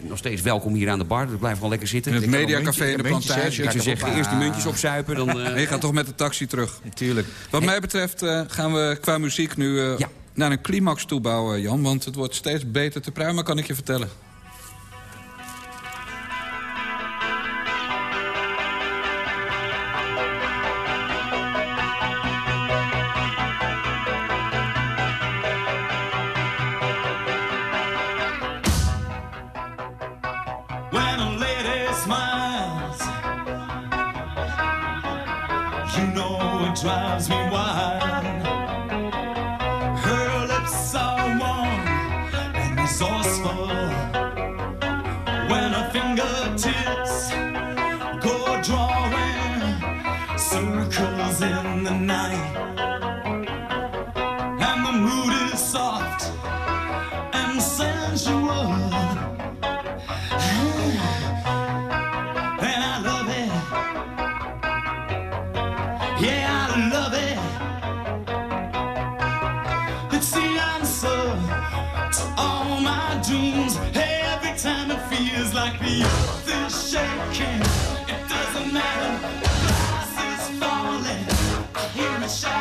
[SPEAKER 6] nog steeds welkom hier aan de bar. Dus blijf gewoon lekker zitten.
[SPEAKER 5] In het Mediacafé in de plantage.
[SPEAKER 6] Ik zou
[SPEAKER 9] Ja,
[SPEAKER 6] zeggen, eerst die muntjes opzuipen. Dan, eh,
[SPEAKER 5] je gaat toch met de taxi terug.
[SPEAKER 9] Natuurlijk.
[SPEAKER 5] Wat mij betreft eh, gaan we qua muziek nu eh,
[SPEAKER 6] Ja.
[SPEAKER 5] naar een climax toe bouwen, Jan. Want het wordt steeds beter te pruimen, kan ik je vertellen.
[SPEAKER 2] shot.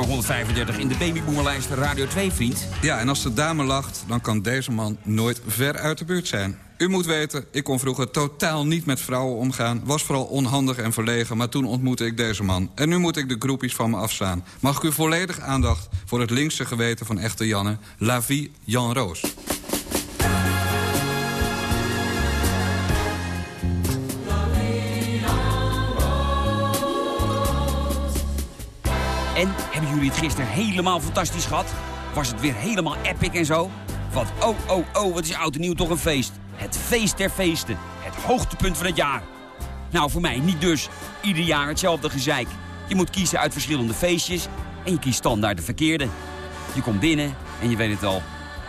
[SPEAKER 2] Nummer 135 in de babyboomerlijst Radio 2, vriend.
[SPEAKER 5] Ja, en als de dame lacht, dan kan deze man nooit ver uit de buurt zijn. U moet weten, ik kon vroeger totaal niet met vrouwen omgaan. Was vooral onhandig en verlegen, maar toen ontmoette ik deze man. En nu moet ik de groepies van me afslaan. Mag ik u volledig aandacht voor het linkse geweten van echte Janne... La Vie Jan Roos.
[SPEAKER 2] Jullie het gisteren helemaal fantastisch gehad? Was het weer helemaal epic en zo? Want oh, oh, oh, wat is oud en nieuw toch een feest. Het feest der feesten. Het hoogtepunt van het jaar. Nou, voor mij niet dus. Ieder jaar hetzelfde gezeik. Je moet kiezen uit verschillende feestjes en je kiest standaard de verkeerde. Je komt binnen en je weet het al.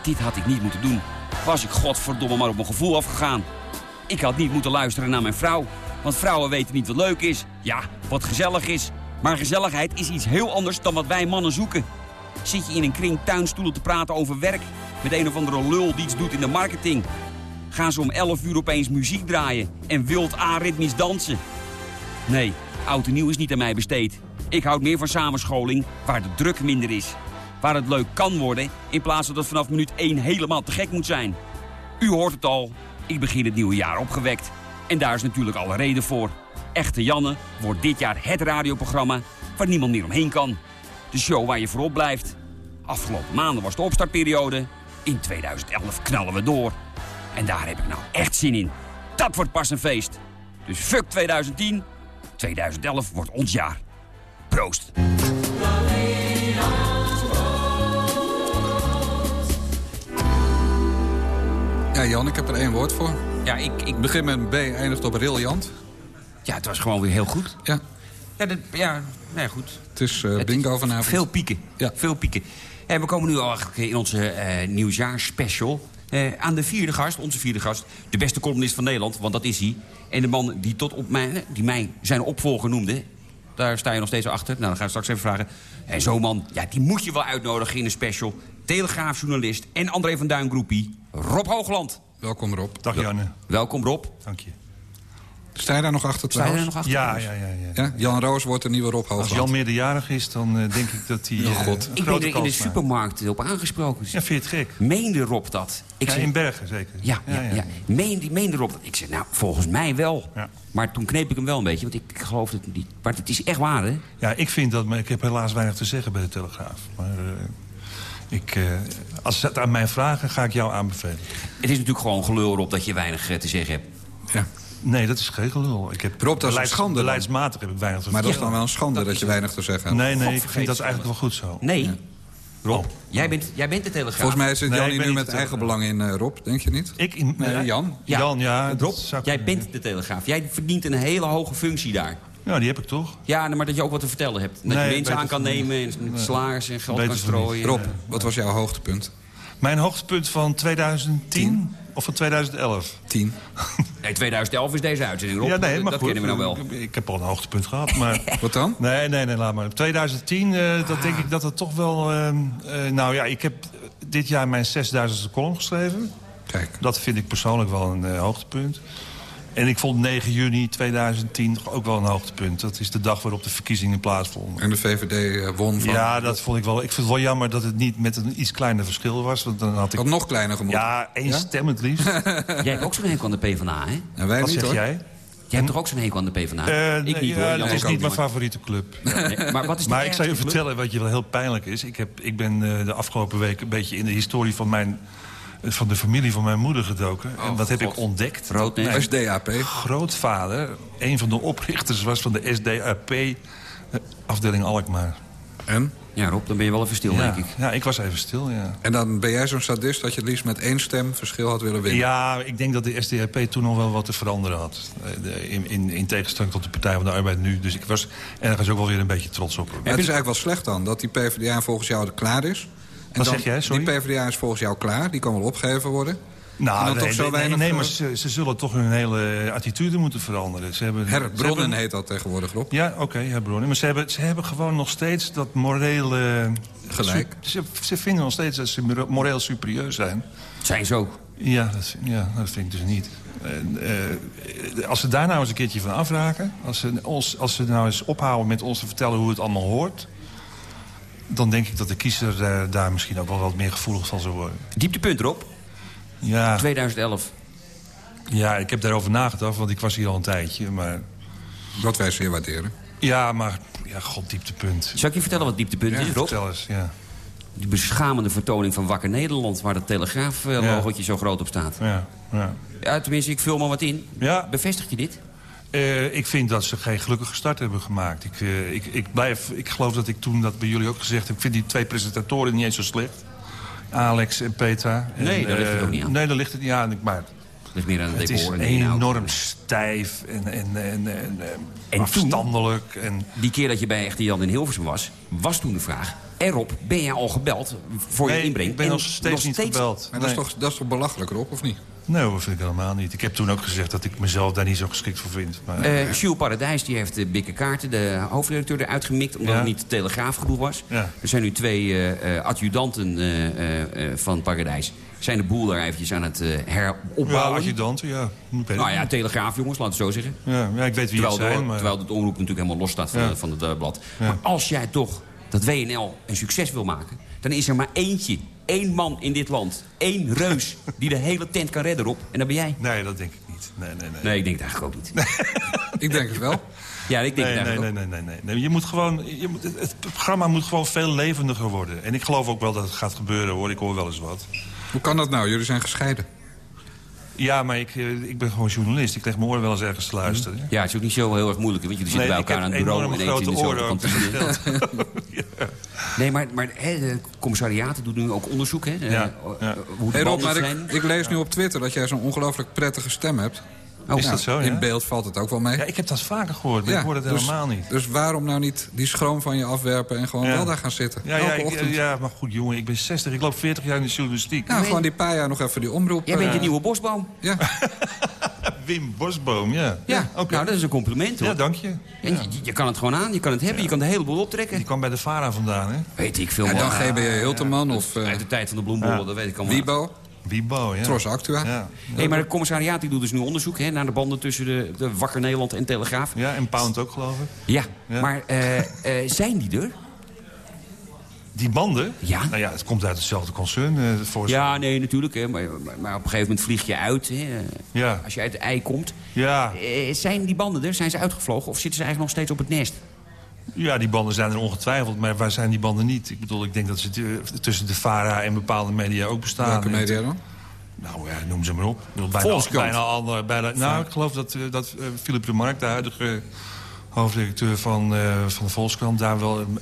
[SPEAKER 2] Dit had ik niet moeten doen. Was ik godverdomme maar op mijn gevoel afgegaan.
[SPEAKER 6] Ik had niet moeten luisteren naar mijn vrouw. Want vrouwen weten niet wat leuk is. Ja, wat gezellig is. Maar gezelligheid is iets heel anders dan wat wij mannen zoeken. Zit je in een kring tuinstoelen te praten over werk... met een of andere lul die iets doet in de marketing... gaan ze om 11 uur opeens muziek draaien... en wild aritmisch dansen. Nee, oud en nieuw is niet aan mij besteed. Ik houd meer van samenscholing, waar de druk minder is. Waar het leuk kan worden, in plaats van dat het vanaf minuut 1 helemaal te gek moet zijn. U hoort het al, ik begin het nieuwe jaar opgewekt. En daar is natuurlijk alle reden voor. Echte Janne wordt dit jaar het radioprogramma waar niemand meer omheen kan. De show waar je voorop blijft. Afgelopen maanden was de opstartperiode. In 2011 knallen we door. En daar heb ik nou echt zin in. Dat wordt pas een feest. Dus fuck 2010. 2011 wordt ons jaar. Proost.
[SPEAKER 5] Ja, Jan, ik heb er één woord voor.
[SPEAKER 6] Ja, ik, ik,
[SPEAKER 5] Het begint met een B, eindigt op briljant.
[SPEAKER 6] Ja, het was gewoon weer heel goed.
[SPEAKER 5] Ja,
[SPEAKER 6] Ja, dat, ja nee, goed.
[SPEAKER 5] het is eh,
[SPEAKER 6] Het
[SPEAKER 5] bingo vanavond.
[SPEAKER 6] Veel pieken.
[SPEAKER 5] Ja.
[SPEAKER 6] Veel pieken. En we komen nu al in onze eh nieuwsjaarspecial. eh, aan de vierde gast, onze vierde gast. De beste columnist van Nederland, want dat is hij. En de man die, tot op mij, die mij zijn opvolger noemde. Daar sta je nog steeds achter. Nou, dan ga ik straks even vragen. En zo'n man, ja, die moet je wel uitnodigen in een special. Telegraafjournalist en André van Duin groepie. Rob Hoogland.
[SPEAKER 5] Welkom Rob.
[SPEAKER 10] Dag Janne,
[SPEAKER 6] Welkom Rob.
[SPEAKER 10] dank je.
[SPEAKER 5] Sta je daar nog achter
[SPEAKER 6] Sta je er
[SPEAKER 5] trouwens?
[SPEAKER 6] nog achter?
[SPEAKER 10] Ja, ja, ja. ja.
[SPEAKER 5] Ja, Jan Roos wordt de nieuwe Rob
[SPEAKER 10] Als
[SPEAKER 5] Hoogland.
[SPEAKER 10] Jan meerderjarig is, dan eh, denk ik dat hij
[SPEAKER 5] Oh,
[SPEAKER 10] eh,
[SPEAKER 5] God.
[SPEAKER 6] Ik ben er in de supermarkt op aangesproken.
[SPEAKER 10] Ja, vind je het gek?
[SPEAKER 6] Meende Rob dat? Ik
[SPEAKER 10] Ja,
[SPEAKER 6] zeg-
[SPEAKER 10] in Bergen zeker.
[SPEAKER 6] Ja, ja, ja. Meende, meende Rob dat? Ik zeg, nou, volgens mij wel.
[SPEAKER 10] Ja.
[SPEAKER 6] Maar toen kneep ik hem wel een beetje, want ik, ik geloof het niet. Maar het is echt waar, hè?
[SPEAKER 10] Ja, ik vind dat, maar ik heb helaas weinig te zeggen bij de Telegraaf. Maar eh, ik, eh, als ze het aan mij vragen, ga ik jou aanbevelen.
[SPEAKER 6] Het is natuurlijk gewoon gelul, Rob, dat je weinig te zeggen hebt.
[SPEAKER 5] Ja.
[SPEAKER 10] Nee, dat is geen gelul. Ik heb
[SPEAKER 5] Rob, dat is een
[SPEAKER 10] beleids-
[SPEAKER 5] schande.
[SPEAKER 10] Beleidsmatig heb ik weinig te
[SPEAKER 5] Maar dat is dan wel een schande dat je weinig te zeggen hebt.
[SPEAKER 10] Nee, nee, ik vind dat eigenlijk wel goed zo.
[SPEAKER 6] Nee, Rob,
[SPEAKER 10] Oh.
[SPEAKER 6] jij, bent, jij bent de Telegraaf.
[SPEAKER 5] Volgens mij zit
[SPEAKER 10] Nee,
[SPEAKER 5] Jan
[SPEAKER 10] ben
[SPEAKER 5] nu met eigen belang in, eh, Rob. Denk je niet?
[SPEAKER 10] Ik, in,
[SPEAKER 5] Nee, Jan.
[SPEAKER 6] Ja.
[SPEAKER 10] Jan, ja.
[SPEAKER 6] Rob, jij bent de Telegraaf. Jij verdient een hele hoge functie daar.
[SPEAKER 10] Ja, die heb ik toch?
[SPEAKER 6] Ja, maar dat je ook wat te vertellen hebt. Dat
[SPEAKER 10] Nee,
[SPEAKER 6] je mensen aan kan nemen en salaris en geld kan strooien.
[SPEAKER 5] Rob, wat was jouw hoogtepunt?
[SPEAKER 10] Mijn hoogtepunt van 2010 of van 2011?
[SPEAKER 5] 10.
[SPEAKER 6] Nee, 2011 is deze uitzending, Rob.
[SPEAKER 10] ja, nee,
[SPEAKER 6] dat
[SPEAKER 10] maar
[SPEAKER 6] dat
[SPEAKER 10] goed,
[SPEAKER 6] kennen we nou wel.
[SPEAKER 10] Ik, ik heb al een hoogtepunt gehad, maar...
[SPEAKER 5] Wat dan?
[SPEAKER 10] Nee, nee, nee, laat maar. 2010, eh, dat denk ik dat het toch wel... ehm, eh, nou ja, ik heb dit jaar mijn 6000ste column geschreven.
[SPEAKER 5] Kijk.
[SPEAKER 10] Dat vind ik persoonlijk wel een eh, hoogtepunt. En ik vond 9 juni 2010 toch ook wel een hoogtepunt. Dat is de dag waarop de verkiezingen plaatsvonden.
[SPEAKER 5] En de VVD eh, won van...
[SPEAKER 10] Ja, dat vond ik wel. Ik vind het wel jammer dat het niet met een iets kleiner verschil was. Want dan had ik...
[SPEAKER 5] Had nog kleiner gemoeten.
[SPEAKER 10] Ja, één stem het liefst.
[SPEAKER 6] Jij hebt ook zo'n hekel aan de PvdA, hè?
[SPEAKER 5] En wij
[SPEAKER 10] Wat
[SPEAKER 5] niet
[SPEAKER 10] zeg
[SPEAKER 5] hoor.
[SPEAKER 10] jij?
[SPEAKER 6] Jij hebt toch ook zo'n hekel aan de PvdA?
[SPEAKER 10] Eh,
[SPEAKER 6] ik
[SPEAKER 10] nee,
[SPEAKER 6] niet, hoor.
[SPEAKER 10] ja, dat is niet mijn favoriete club.
[SPEAKER 6] Nee, maar wat is de
[SPEAKER 10] Maar ik zal je vertellen wat je wel heel pijnlijk is. Ik, heb, ik ben eh, de afgelopen week een beetje in de historie van, mijn, van de familie van mijn moeder gedoken. en wat heb ik ontdekt?
[SPEAKER 6] Rood, nee.
[SPEAKER 10] Mijn
[SPEAKER 5] SDAP.
[SPEAKER 10] grootvader, een van de oprichters was van de SDAP, eh, afdeling Alkmaar.
[SPEAKER 5] En?
[SPEAKER 6] Ja, Rob, dan ben je wel even stil,
[SPEAKER 10] Ja,
[SPEAKER 6] denk ik.
[SPEAKER 10] ja, ik was even stil, ja.
[SPEAKER 5] En dan ben jij zo'n sadist dat je het liefst met één stem verschil had willen winnen.
[SPEAKER 10] Ja, ik denk dat de SDAP toen nog wel wat te veranderen had. Eh, in, in tegenstelling tot de Partij van de Arbeid nu. Dus ik was ergens ook wel weer een beetje trots op.
[SPEAKER 5] Maar het is eigenlijk wel slecht dan, dat die PvdA volgens jou klaar is. En
[SPEAKER 10] Wat
[SPEAKER 5] dan,
[SPEAKER 10] zeg jij, sorry?
[SPEAKER 5] Die PvdA is volgens jou klaar, die kan wel opgegeven worden. en
[SPEAKER 10] Nou, nee,
[SPEAKER 5] toch zo
[SPEAKER 10] nee,
[SPEAKER 5] weinig...
[SPEAKER 10] nee,
[SPEAKER 5] eh,
[SPEAKER 10] maar ze, ze zullen toch hun hele attitude moeten veranderen. Ze hebben, ze
[SPEAKER 5] Herbronnen
[SPEAKER 10] hebben-
[SPEAKER 5] heet dat tegenwoordig, Rob.
[SPEAKER 10] Ja, oké, herbronnen. Maar ze hebben, ze hebben gewoon nog steeds dat morele...
[SPEAKER 5] Gelijk.
[SPEAKER 10] Ze, ze vinden nog steeds dat ze moreel superieur zijn.
[SPEAKER 6] Zijn ze ook.
[SPEAKER 10] Ja, dat, ja, dat vind ik dus niet. En, eh, als ze daar nou eens een keertje van afraken... Als ze, ons, als ze nou eens ophouden met ons te vertellen hoe het allemaal hoort... dan denk ik dat de kiezer eh, daar misschien ook wel wat meer gevoelig van zou worden.
[SPEAKER 6] Dieptepunt, Rob.
[SPEAKER 10] Ja,
[SPEAKER 6] 2011.
[SPEAKER 10] ja, ik heb daarover nagedacht, want ik was hier al een tijdje. Maar
[SPEAKER 5] Wat wij zeer waarderen.
[SPEAKER 10] ja, maar ja, god, dieptepunt.
[SPEAKER 6] Zal ik je vertellen wat dieptepunt is, Rob?
[SPEAKER 10] Vertel eens, ja.
[SPEAKER 6] Die beschamende vertoning van Wakker Nederland... waar dat Telegraaf-logotje zo groot op staat.
[SPEAKER 10] Ja, ja.
[SPEAKER 6] Ja, tenminste, ik vul maar wat in.
[SPEAKER 10] Ja.
[SPEAKER 6] Bevestig je dit?
[SPEAKER 10] Eh, ik vind dat ze geen gelukkige start hebben gemaakt. Ik, eh, ik, ik, blijf, ik geloof dat ik toen dat bij jullie ook gezegd heb... ik vind die twee presentatoren niet eens zo slecht. Alex en Petra. En,
[SPEAKER 6] Nee, daar ligt het
[SPEAKER 10] eh,
[SPEAKER 6] ook niet aan.
[SPEAKER 10] Nee, daar ligt het niet aan. Ik- Maar
[SPEAKER 6] Dat is meer aan het
[SPEAKER 10] het is
[SPEAKER 6] en
[SPEAKER 10] enorm stijf en, en, en, en, eh,
[SPEAKER 6] En
[SPEAKER 10] afstandelijk. En,
[SPEAKER 6] Die keer dat je bij Echte Jan in Hilversum was, was toen de vraag... En Rob, ben jij al gebeld voor je
[SPEAKER 10] nee,
[SPEAKER 6] inbreng?
[SPEAKER 10] ik ben
[SPEAKER 6] En
[SPEAKER 10] nog steeds niet gebeld.
[SPEAKER 5] Maar dat, is
[SPEAKER 10] Nee.
[SPEAKER 5] toch, dat is toch belachelijk, Rob, of niet?
[SPEAKER 10] Nee hoor, vind ik helemaal niet. Ik heb toen ook gezegd dat ik mezelf daar niet zo geschikt voor vind. Maar,
[SPEAKER 6] Eh Jules Paradijs die heeft de Bikke Kaarten, de hoofdredacteur, eruit gemikt... omdat
[SPEAKER 10] Ja.
[SPEAKER 6] het niet de Telegraaf genoeg was.
[SPEAKER 10] Ja.
[SPEAKER 6] Er zijn nu twee eh, adjudanten van Paradijs. Zijn de boel daar eventjes aan het eh,
[SPEAKER 10] ja,
[SPEAKER 6] heropbouwen.
[SPEAKER 10] adjudanten, ja.
[SPEAKER 6] Nou ja. Telegraaf jongens, laat het zo zeggen.
[SPEAKER 10] ja. Ja, ik weet wie
[SPEAKER 6] Terwijl,
[SPEAKER 10] het zijn, maar...
[SPEAKER 6] terwijl het omroep natuurlijk helemaal los staat van, van het blad. Maar als jij toch dat WNL een succes wil maken... dan is er maar eentje, één man in dit land. één reus die de hele tent kan redden, Rob. En dat ben jij.
[SPEAKER 10] Nee, dat denk ik niet. Nee, nee, nee.
[SPEAKER 6] Nee, ik denk het eigenlijk ook niet.
[SPEAKER 5] Ik denk het wel.
[SPEAKER 6] Ja, ik denk
[SPEAKER 10] Nee,
[SPEAKER 6] het
[SPEAKER 10] nee,
[SPEAKER 6] eigenlijk
[SPEAKER 10] nee,
[SPEAKER 6] ook.
[SPEAKER 10] nee, nee, nee. nee. Je moet gewoon, je moet, het, het programma moet gewoon veel levendiger worden. En ik geloof ook wel dat het gaat gebeuren, hoor. Ik hoor wel eens wat.
[SPEAKER 5] Hoe kan dat nou? Jullie zijn gescheiden.
[SPEAKER 10] Ja, maar ik, eh, ik ben gewoon journalist. Ik leg mijn oren wel eens ergens te luisteren.
[SPEAKER 6] Ja, het is ook niet zo heel erg moeilijk. Want jullie zitten bij elkaar aan het bureau en
[SPEAKER 10] enorme
[SPEAKER 6] eten in
[SPEAKER 10] grote
[SPEAKER 6] dezelfde kantine.
[SPEAKER 10] scheelt.
[SPEAKER 6] Nee, maar, maar hè, de commissariaten doen nu ook onderzoek, hè?
[SPEAKER 10] Ja,
[SPEAKER 6] eh,
[SPEAKER 10] ja.
[SPEAKER 6] Hoe de
[SPEAKER 5] Hey Rob, maar
[SPEAKER 6] zijn.
[SPEAKER 5] ik, ik lees nu op Twitter dat jij zo'n ongelooflijk prettige stem hebt.
[SPEAKER 6] Oh,
[SPEAKER 10] Is dat zo, ja?
[SPEAKER 5] In beeld valt het ook wel mee.
[SPEAKER 10] Ja, ik heb dat vaker gehoord, maar ik hoor het
[SPEAKER 5] dus,
[SPEAKER 10] helemaal niet.
[SPEAKER 5] Dus waarom nou niet die schroom van je afwerpen en gewoon
[SPEAKER 10] Ja.
[SPEAKER 5] wel daar gaan zitten?
[SPEAKER 10] Ja, ja, ik- ja, maar goed, jongen, ik ben 60. Ik loop 40 jaar in de journalistiek.
[SPEAKER 5] Nou, gewoon die paar jaar nog even die omroep.
[SPEAKER 6] Jij bent
[SPEAKER 5] eh,
[SPEAKER 6] de nieuwe bosboom.
[SPEAKER 5] Ja,
[SPEAKER 10] Wim Bosboom, ja.
[SPEAKER 6] Ja,
[SPEAKER 10] oké.
[SPEAKER 6] nou, dat is een compliment, hoor.
[SPEAKER 10] Ja, dank je.
[SPEAKER 6] En je, je kan het gewoon aan, je kan het hebben, je kan de hele boel optrekken.
[SPEAKER 10] Die kwam bij de VARA vandaan, hè?
[SPEAKER 6] Weet ik veel,
[SPEAKER 5] en dan GBJ Hilterman of eh,
[SPEAKER 6] Uit de tijd van de bloembollen, dat weet ik allemaal.
[SPEAKER 5] Wiebo,
[SPEAKER 10] Wibo, ja.
[SPEAKER 5] Tros Actua.
[SPEAKER 10] Ja.
[SPEAKER 6] Hey, maar de commissariaat die doet dus nu onderzoek hè, naar de banden tussen de, de Wakker Nederland en Telegraaf.
[SPEAKER 10] ja, en Pound ook, geloof ik.
[SPEAKER 6] Ja,
[SPEAKER 10] Ja.
[SPEAKER 6] maar eh, eh, zijn die er?
[SPEAKER 10] Die banden?
[SPEAKER 6] Ja.
[SPEAKER 10] Nou ja, het komt uit hetzelfde concern. eh, voor
[SPEAKER 6] Ja, nee, natuurlijk. Hè, maar, maar, maar op een gegeven moment vlieg je uit. Hè,
[SPEAKER 10] Ja.
[SPEAKER 6] Als je uit de ei komt.
[SPEAKER 10] Ja.
[SPEAKER 6] Zijn die banden er? Zijn ze uitgevlogen? Of zitten ze eigenlijk nog steeds op het nest?
[SPEAKER 10] Ja, die banden zijn er ongetwijfeld. Maar waar zijn die banden niet? Ik bedoel, ik denk dat ze tussen de VARA en bepaalde media ook bestaan.
[SPEAKER 5] Welke media dan?
[SPEAKER 10] Nou ja, noem ze maar op. Bijna,
[SPEAKER 6] Volkskrant.
[SPEAKER 10] bijna alle, bijna, nou, ik geloof dat, eh, dat eh, Philip Remark, de huidige hoofdredacteur van, eh, van de Volkskrant... daar wel een,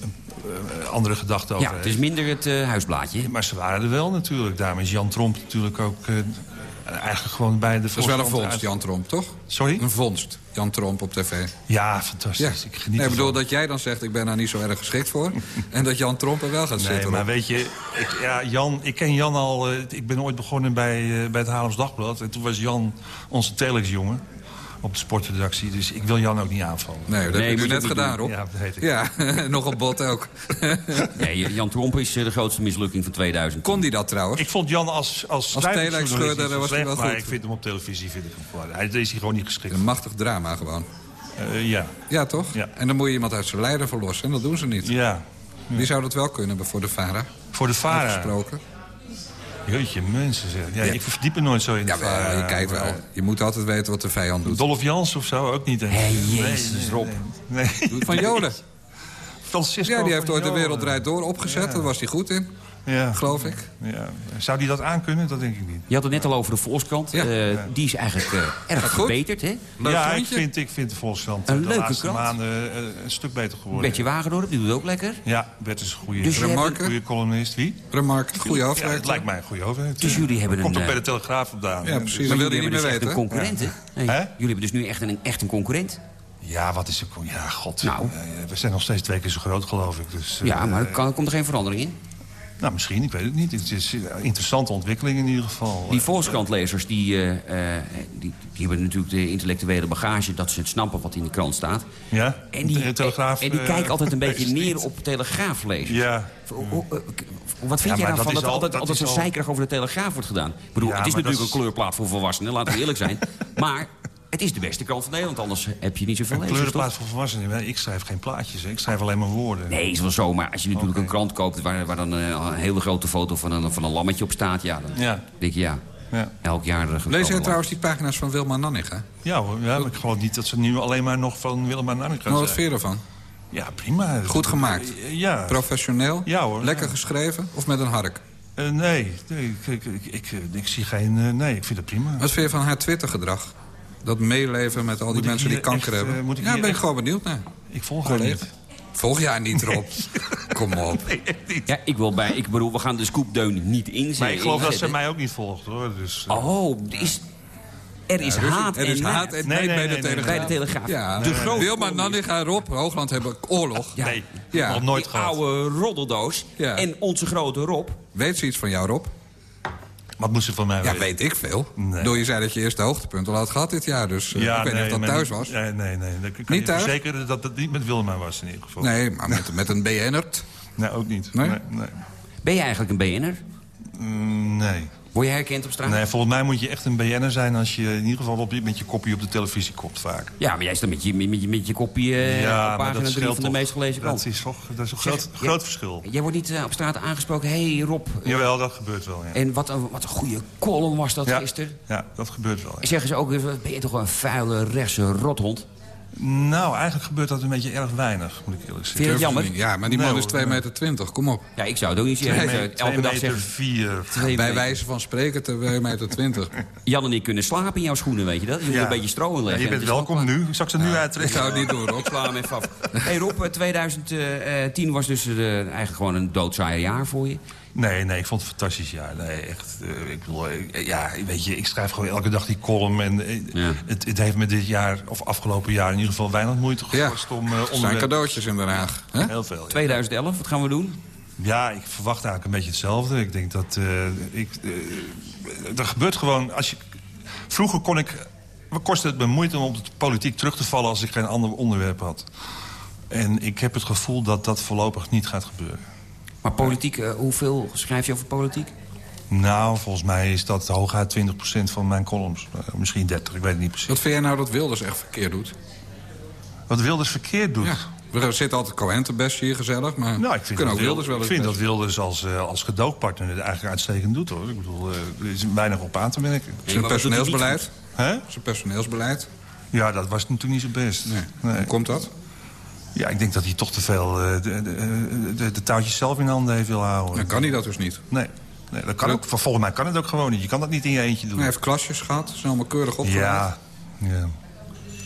[SPEAKER 10] andere gedachte over
[SPEAKER 6] Ja, het
[SPEAKER 10] heeft.
[SPEAKER 6] is minder het huisblaadje.
[SPEAKER 10] Maar ze waren er wel natuurlijk. Daarom is Jan Tromp natuurlijk ook eh, eigenlijk gewoon bij de
[SPEAKER 5] Dat is wel een vondst,
[SPEAKER 10] uit-
[SPEAKER 5] Jan Tromp, toch?
[SPEAKER 10] Sorry?
[SPEAKER 5] Een vondst, Jan Tromp op tv.
[SPEAKER 10] Ja, fantastisch.
[SPEAKER 5] Ja.
[SPEAKER 10] Ik geniet
[SPEAKER 5] nee, ik bedoel dat jij dan zegt, ik ben daar niet zo erg geschikt voor. en dat Jan Tromp er wel gaat
[SPEAKER 10] Nee,
[SPEAKER 5] zitten.
[SPEAKER 10] maar
[SPEAKER 5] Rob.
[SPEAKER 10] weet je, ik, ja, Jan, ik ken Jan al... eh, ik ben ooit begonnen bij, eh, bij het Haarlems Dagblad. En toen was Jan onze telexjongen op de sportredactie. Dus ik wil Jan ook niet aanvallen.
[SPEAKER 5] Nee, dat
[SPEAKER 6] Nee,
[SPEAKER 5] heb je net gedaan. Rob.
[SPEAKER 10] Ja, dat weet ik.
[SPEAKER 5] Ja, nog een bot ook.
[SPEAKER 6] Nee, Jan Tromp is eh, de grootste mislukking van 2000.
[SPEAKER 5] Kon die dat trouwens?
[SPEAKER 10] Ik vond Jan als, als,
[SPEAKER 5] Als telex-scheurder was hij wel
[SPEAKER 10] maar
[SPEAKER 5] goed.
[SPEAKER 10] ik vind hem op televisie vind ik hem gewoon... Hij is hij gewoon niet geschikt.
[SPEAKER 5] Een machtig drama gewoon.
[SPEAKER 10] Eh, ja.
[SPEAKER 5] Ja, toch?
[SPEAKER 10] Ja.
[SPEAKER 5] En dan moet je iemand uit zijn lijden verlossen. En dat doen ze niet.
[SPEAKER 10] ja.
[SPEAKER 5] Wie zou dat wel kunnen voor de VARA?
[SPEAKER 10] Voor de VARA.
[SPEAKER 5] Afgesproken.
[SPEAKER 10] Jeetje, mensen zeg. Ja,
[SPEAKER 5] Ja.
[SPEAKER 10] Ik verdiep me nooit zo in
[SPEAKER 5] Ja, maar je kijkt wel. Je moet altijd weten wat de vijand doet.
[SPEAKER 10] Dolph Jans of zo ook niet.
[SPEAKER 6] Hé, jezus, Rob.
[SPEAKER 10] Nee. nee.
[SPEAKER 5] Van Joden.
[SPEAKER 10] Francisco
[SPEAKER 5] Ja, die heeft ooit de. Wereld Draait Door opgezet. Daar was hij goed in,
[SPEAKER 10] Ja.
[SPEAKER 5] geloof ik.
[SPEAKER 10] Ja. Zou die dat aankunnen? Dat denk ik niet.
[SPEAKER 6] Je had het net al over de Volkskrant.
[SPEAKER 5] Ja.
[SPEAKER 6] Eh, Die is eigenlijk eh, erg verbeterd, hè?
[SPEAKER 10] Ja, ik vind, ik vind de Volkskrant
[SPEAKER 6] Een
[SPEAKER 10] eh, de
[SPEAKER 6] leuke
[SPEAKER 10] laatste
[SPEAKER 6] krant.
[SPEAKER 10] maanden eh, een stuk beter geworden.
[SPEAKER 6] Betje Wagendorp, die doet ook lekker.
[SPEAKER 10] Ja, Bert is een goede,
[SPEAKER 6] Dus je
[SPEAKER 10] een
[SPEAKER 5] hebt een-
[SPEAKER 10] goede columnist. Wie?
[SPEAKER 5] Remark, goede
[SPEAKER 10] Ja,
[SPEAKER 5] hoofdredacteur.
[SPEAKER 10] het lijkt mij een goede hoofdredacteur.
[SPEAKER 6] Dus jullie hebben
[SPEAKER 10] Komt
[SPEAKER 6] een,
[SPEAKER 10] ook bij de Telegraaf vandaan.
[SPEAKER 5] Ja, precies.
[SPEAKER 10] Dus-
[SPEAKER 5] Dat wil
[SPEAKER 6] jullie
[SPEAKER 5] hij niet
[SPEAKER 6] hebben
[SPEAKER 5] meer
[SPEAKER 6] dus echt
[SPEAKER 5] weten.
[SPEAKER 6] een concurrent, hè? Jullie hebben dus nu echt een, echt een concurrent.
[SPEAKER 10] Ja, wat is er? Ja, god.
[SPEAKER 6] Nou.
[SPEAKER 10] We zijn nog steeds twee keer zo groot, geloof ik. Dus,
[SPEAKER 6] Ja, maar er kan, komt er geen verandering in.
[SPEAKER 10] Nou, misschien, ik weet het niet. Het is een interessante ontwikkeling in ieder geval.
[SPEAKER 6] Die Volkskrant-lezers die, eh, eh, die, die hebben natuurlijk de intellectuele bagage... dat ze het snappen wat in de krant staat.
[SPEAKER 10] Ja?
[SPEAKER 6] En die,
[SPEAKER 10] Telegraaf,
[SPEAKER 6] en die
[SPEAKER 10] eh,
[SPEAKER 6] kijken altijd een beetje neer
[SPEAKER 10] niet.
[SPEAKER 6] op telegraaflezers.
[SPEAKER 10] Ja.
[SPEAKER 6] Eh, Wat vind
[SPEAKER 10] Ja,
[SPEAKER 6] jij daarvan
[SPEAKER 10] dat
[SPEAKER 6] dat, altijd,
[SPEAKER 10] dat
[SPEAKER 6] altijd zo
[SPEAKER 10] al-
[SPEAKER 6] zeikerig over de Telegraaf wordt gedaan? Ik bedoel,
[SPEAKER 10] Ja,
[SPEAKER 6] het is natuurlijk een kleurplaat voor volwassenen, laten we eerlijk zijn. maar het is de beste krant van Nederland, anders heb je niet zoveel
[SPEAKER 10] Een
[SPEAKER 6] lezers,
[SPEAKER 10] kleurenplaat
[SPEAKER 6] toch?
[SPEAKER 10] voor volwassenen. Ik schrijf geen plaatjes, hè. ik schrijf alleen maar woorden.
[SPEAKER 6] Nee, is wel zo, maar als je natuurlijk een krant koopt... Waar, waar dan eh, een hele grote foto van een, van een lammetje op staat... ja, dan
[SPEAKER 10] Ja.
[SPEAKER 6] denk je ja,
[SPEAKER 10] Ja.
[SPEAKER 6] elk jaar... er
[SPEAKER 5] Lees jij trouwens die pagina's van Wilma Nanninga?
[SPEAKER 10] Ja hoor, ja, maar ik geloof niet dat ze nu alleen maar nog van Nanning gaan
[SPEAKER 5] Nou, wat
[SPEAKER 10] zijn.
[SPEAKER 5] vind je ervan?
[SPEAKER 10] Ja, prima.
[SPEAKER 5] Goed gemaakt?
[SPEAKER 10] Ja.
[SPEAKER 5] Professioneel?
[SPEAKER 10] Ja, hoor,
[SPEAKER 5] Lekker
[SPEAKER 10] ja.
[SPEAKER 5] geschreven? Of met een hark?
[SPEAKER 10] Eh, nee, nee ik, ik, ik, ik, ik zie geen... eh, nee, ik vind het prima.
[SPEAKER 5] Wat vind je van haar Twitter-gedrag? Dat meeleven met al die mensen die kanker
[SPEAKER 10] echt,
[SPEAKER 5] hebben.
[SPEAKER 10] eh,
[SPEAKER 5] ja,
[SPEAKER 10] hier
[SPEAKER 5] ben ik gewoon benieuwd naar.
[SPEAKER 10] Ik volg haar niet.
[SPEAKER 5] Volg jij niet, Rob? Kom op.
[SPEAKER 6] Ja, ik wil bij... Ik bedoel, we gaan de scoopdeun niet inzetten.
[SPEAKER 10] Maar ik geloof dat ze mij ook niet volgt, hoor. Dus, eh,
[SPEAKER 6] Oh, er is, er is haat
[SPEAKER 5] er is
[SPEAKER 6] en
[SPEAKER 5] haat en
[SPEAKER 10] Nee,
[SPEAKER 5] nee, bij de Telegraaf.
[SPEAKER 6] bij de Telegraaf.
[SPEAKER 5] Ja,
[SPEAKER 6] de grote
[SPEAKER 5] Wilma. Nanninga, Rob, Hoogland hebben oorlog.
[SPEAKER 10] Nee,
[SPEAKER 5] Ja.
[SPEAKER 10] nog nooit
[SPEAKER 6] Die
[SPEAKER 10] gehad.
[SPEAKER 6] oude roddeldoos.
[SPEAKER 5] Ja.
[SPEAKER 6] En onze grote Rob.
[SPEAKER 5] Weet ze iets van jou, Rob?
[SPEAKER 10] Wat moest ze van mij
[SPEAKER 5] Ja,
[SPEAKER 10] weten?
[SPEAKER 5] weet ik veel.
[SPEAKER 10] Nee.
[SPEAKER 5] Door je zei dat je eerste hoogtepunt al had gehad dit jaar. Dus eh, ik weet niet of dat thuis was.
[SPEAKER 10] Nee, nee, nee. Ik kan
[SPEAKER 5] Niet
[SPEAKER 10] je
[SPEAKER 5] thuis?
[SPEAKER 10] verzekeren dat het niet met Wilma was in ieder geval.
[SPEAKER 5] Nee, maar met, met een BN'ert.
[SPEAKER 10] Nee, ook niet.
[SPEAKER 5] Nee?
[SPEAKER 10] Nee? Nee,
[SPEAKER 6] Ben je eigenlijk een BN'er?
[SPEAKER 10] Mm, nee.
[SPEAKER 6] Word je herkend op straat?
[SPEAKER 10] Nee, volgens mij moet je echt een BN'er zijn... als je in ieder geval op, je- met je kopie op de televisie komt vaak.
[SPEAKER 6] Ja, maar jij staat met je, met je, met je kopie eh, op pagina 3
[SPEAKER 10] scheelt
[SPEAKER 6] van de
[SPEAKER 10] toch.
[SPEAKER 6] meest gelezen krant.
[SPEAKER 10] Dat is, toch, dat is een
[SPEAKER 6] Zeg,
[SPEAKER 10] groot,
[SPEAKER 6] ja.
[SPEAKER 10] groot verschil.
[SPEAKER 6] Jij wordt niet eh, op straat aangesproken. Hé hey, Rob, eh,
[SPEAKER 10] Jawel, dat gebeurt wel, ja.
[SPEAKER 6] en wat een, wat een goede column was dat
[SPEAKER 10] Ja,
[SPEAKER 6] gisteren.
[SPEAKER 10] ja, dat gebeurt wel. ja.
[SPEAKER 6] Zeggen ze ook, ben je toch een vuile rechtse rothond?
[SPEAKER 10] Nou, eigenlijk gebeurt dat een beetje erg weinig, moet ik eerlijk
[SPEAKER 6] Vind je
[SPEAKER 10] zeggen.
[SPEAKER 6] jammer?
[SPEAKER 5] Ja, maar die man
[SPEAKER 10] Nee,
[SPEAKER 5] is
[SPEAKER 10] hoor,
[SPEAKER 5] 2,20
[SPEAKER 10] nee.
[SPEAKER 5] meter. 20, kom op.
[SPEAKER 6] Ja, ik zou het ook niet zeggen.
[SPEAKER 10] Twee
[SPEAKER 6] Ik elke dag
[SPEAKER 10] meter
[SPEAKER 6] zeggen...
[SPEAKER 10] vier.
[SPEAKER 5] Bij
[SPEAKER 6] meter.
[SPEAKER 5] wijze van spreken 2,20 meter. 20.
[SPEAKER 6] Jan en ik kunnen slapen in jouw schoenen, weet je dat? Je moet
[SPEAKER 10] Ja.
[SPEAKER 6] een beetje stro in
[SPEAKER 10] Ja,
[SPEAKER 6] leggen.
[SPEAKER 10] je bent welkom nu. Zal ik ze nu
[SPEAKER 5] Ik
[SPEAKER 10] uittrekken?
[SPEAKER 5] zou het niet doen, Rob.
[SPEAKER 6] Ik sla hem even af. hey Rob, eh, 2010 was dus eh, eigenlijk gewoon een doodzaaier jaar voor je.
[SPEAKER 10] Nee, nee, ik vond het een fantastisch jaar. Nee, echt. eh, ik bedoel, eh, ja, weet je, ik schrijf gewoon elke dag die column. En eh,
[SPEAKER 6] Ja.
[SPEAKER 10] het, het heeft me dit jaar, of afgelopen jaar, in ieder geval weinig moeite
[SPEAKER 5] Ja,
[SPEAKER 10] gekost om uh,
[SPEAKER 5] er zijn cadeautjes in Den Haag. Hè?
[SPEAKER 10] Heel veel. ja.
[SPEAKER 6] 2011, wat gaan we doen?
[SPEAKER 10] Ja, ik verwacht eigenlijk een beetje hetzelfde. Ik denk dat... eh, ik, er gebeurt gewoon... Als je, vroeger kon ik... kostte het me moeite om op de politiek terug te vallen... als ik geen ander onderwerp had. En ik heb het gevoel dat dat voorlopig niet gaat gebeuren.
[SPEAKER 6] Maar politiek, eh, hoeveel schrijf je over politiek?
[SPEAKER 10] Nou, volgens mij is dat hooguit 20% van mijn columns. Eh, misschien 30, ik weet het niet precies.
[SPEAKER 5] Wat vind jij nou dat Wilders echt verkeerd doet?
[SPEAKER 10] Wat Wilders verkeerd doet...
[SPEAKER 5] Ja. We zitten altijd Cohentenbest hier gezellig, maar
[SPEAKER 10] Nou, ik
[SPEAKER 5] we
[SPEAKER 10] vind,
[SPEAKER 5] kunnen
[SPEAKER 10] dat,
[SPEAKER 5] ook Wilders wel
[SPEAKER 10] ik vind dat
[SPEAKER 5] best.
[SPEAKER 10] Wilders als, eh, als gedoogpartner het eigenlijk uitstekend doet, hoor. Ik bedoel, eh, er is weinig op aan te merken.
[SPEAKER 5] Zijn personeelsbeleid?
[SPEAKER 10] Hè?
[SPEAKER 5] Zijn personeelsbeleid?
[SPEAKER 10] Ja, dat was natuurlijk niet zo best.
[SPEAKER 5] Nee. Hoe komt dat?
[SPEAKER 10] Ja, ik denk dat hij toch te veel eh, de, de, de, de touwtjes zelf in handen heeft willen houden.
[SPEAKER 5] Dan kan hij dat dus niet.
[SPEAKER 10] Nee, nee dat kan ook, volgens mij kan het ook gewoon niet. Je kan dat niet in je eentje doen.
[SPEAKER 5] Hij heeft klasjes gehad, zijn allemaal keurig opgeleid.
[SPEAKER 10] ja, ja,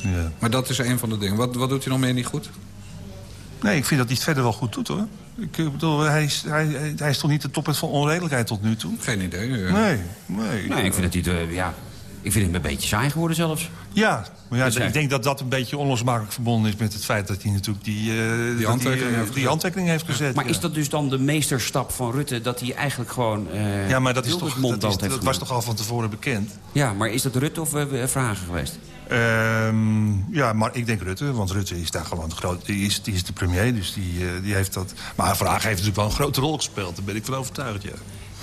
[SPEAKER 10] ja.
[SPEAKER 5] Maar dat is een van de dingen. Wat, wat doet hij nog meer niet goed?
[SPEAKER 10] Nee, ik vind dat hij het verder wel goed doet, hoor. Ik eh, bedoel, hij is, hij, hij- is toch niet de toppunt van onredelijkheid tot nu toe?
[SPEAKER 5] Geen idee. eh.
[SPEAKER 10] Nee, nee.
[SPEAKER 6] Nee, ik vind dat hij het, eh, ja, ik vind hem een beetje saai geworden zelfs.
[SPEAKER 10] Ja, maar ja,
[SPEAKER 6] Dus
[SPEAKER 10] ik denk dat dat een beetje onlosmakelijk verbonden is met het feit dat hij natuurlijk die, eh, dat
[SPEAKER 5] handtekening
[SPEAKER 10] eh,
[SPEAKER 5] heeft
[SPEAKER 10] die
[SPEAKER 5] gezet.
[SPEAKER 10] handtekening heeft gezet.
[SPEAKER 6] Maar
[SPEAKER 10] ja.
[SPEAKER 6] is dat dus dan de meesterstap van Rutte... dat hij eigenlijk gewoon eh
[SPEAKER 10] Ja, maar dat, is toch,
[SPEAKER 6] mond
[SPEAKER 10] dat, is, dat was toch al van tevoren bekend?
[SPEAKER 6] Ja, maar is dat Rutte of eh, vragen geweest?
[SPEAKER 10] Ehm, ja, maar ik denk Rutte, want Rutte is daar gewoon de groot, die is, die is de premier, dus die, die heeft dat. Maar Vraag heeft natuurlijk wel een grote rol gespeeld, daar ben ik van overtuigd, ja.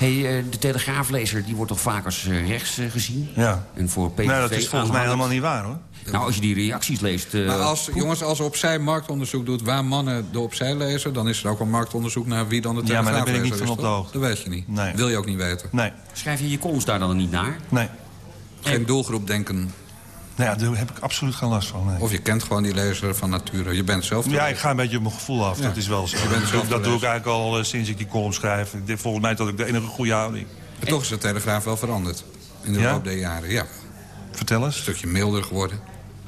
[SPEAKER 6] Hey, eh, de Telegraaflezer die wordt toch vaak als eh, rechts eh, gezien?
[SPEAKER 10] Ja.
[SPEAKER 6] En voor PVV
[SPEAKER 10] Nee, dat is volgens mij helemaal niet waar, hoor.
[SPEAKER 6] Nou, als je die reacties leest... eh,
[SPEAKER 5] Maar als, jongens, als opzij marktonderzoek doet waar mannen de opzij lezen... dan is er ook een marktonderzoek naar wie dan de
[SPEAKER 10] Ja, maar daar ben ik niet van op de hoogte.
[SPEAKER 5] Dat weet je niet.
[SPEAKER 10] Nee.
[SPEAKER 5] Wil je ook niet weten.
[SPEAKER 10] Nee,
[SPEAKER 6] Schrijf je je columns daar dan niet naar?
[SPEAKER 10] nee.
[SPEAKER 5] Geen doelgroep denken.
[SPEAKER 10] Nou ja, daar heb ik absoluut geen last van. Nee.
[SPEAKER 5] Of je kent gewoon die lezer van nature. Je bent zelf...
[SPEAKER 10] Ja, ik ga een beetje op mijn gevoel af.
[SPEAKER 5] Ja.
[SPEAKER 10] Dat is wel zo.
[SPEAKER 5] Je bent
[SPEAKER 10] Dat,
[SPEAKER 5] zelf
[SPEAKER 10] doe- dat doe ik eigenlijk al eh, sinds ik die column schrijf. Volgens mij dat ik de enige goede houding.
[SPEAKER 5] Maar toch is de Telegraaf wel veranderd. In de
[SPEAKER 10] Ja?
[SPEAKER 5] loop der jaren, ja. Een
[SPEAKER 10] Vertel eens.
[SPEAKER 5] stukje milder geworden.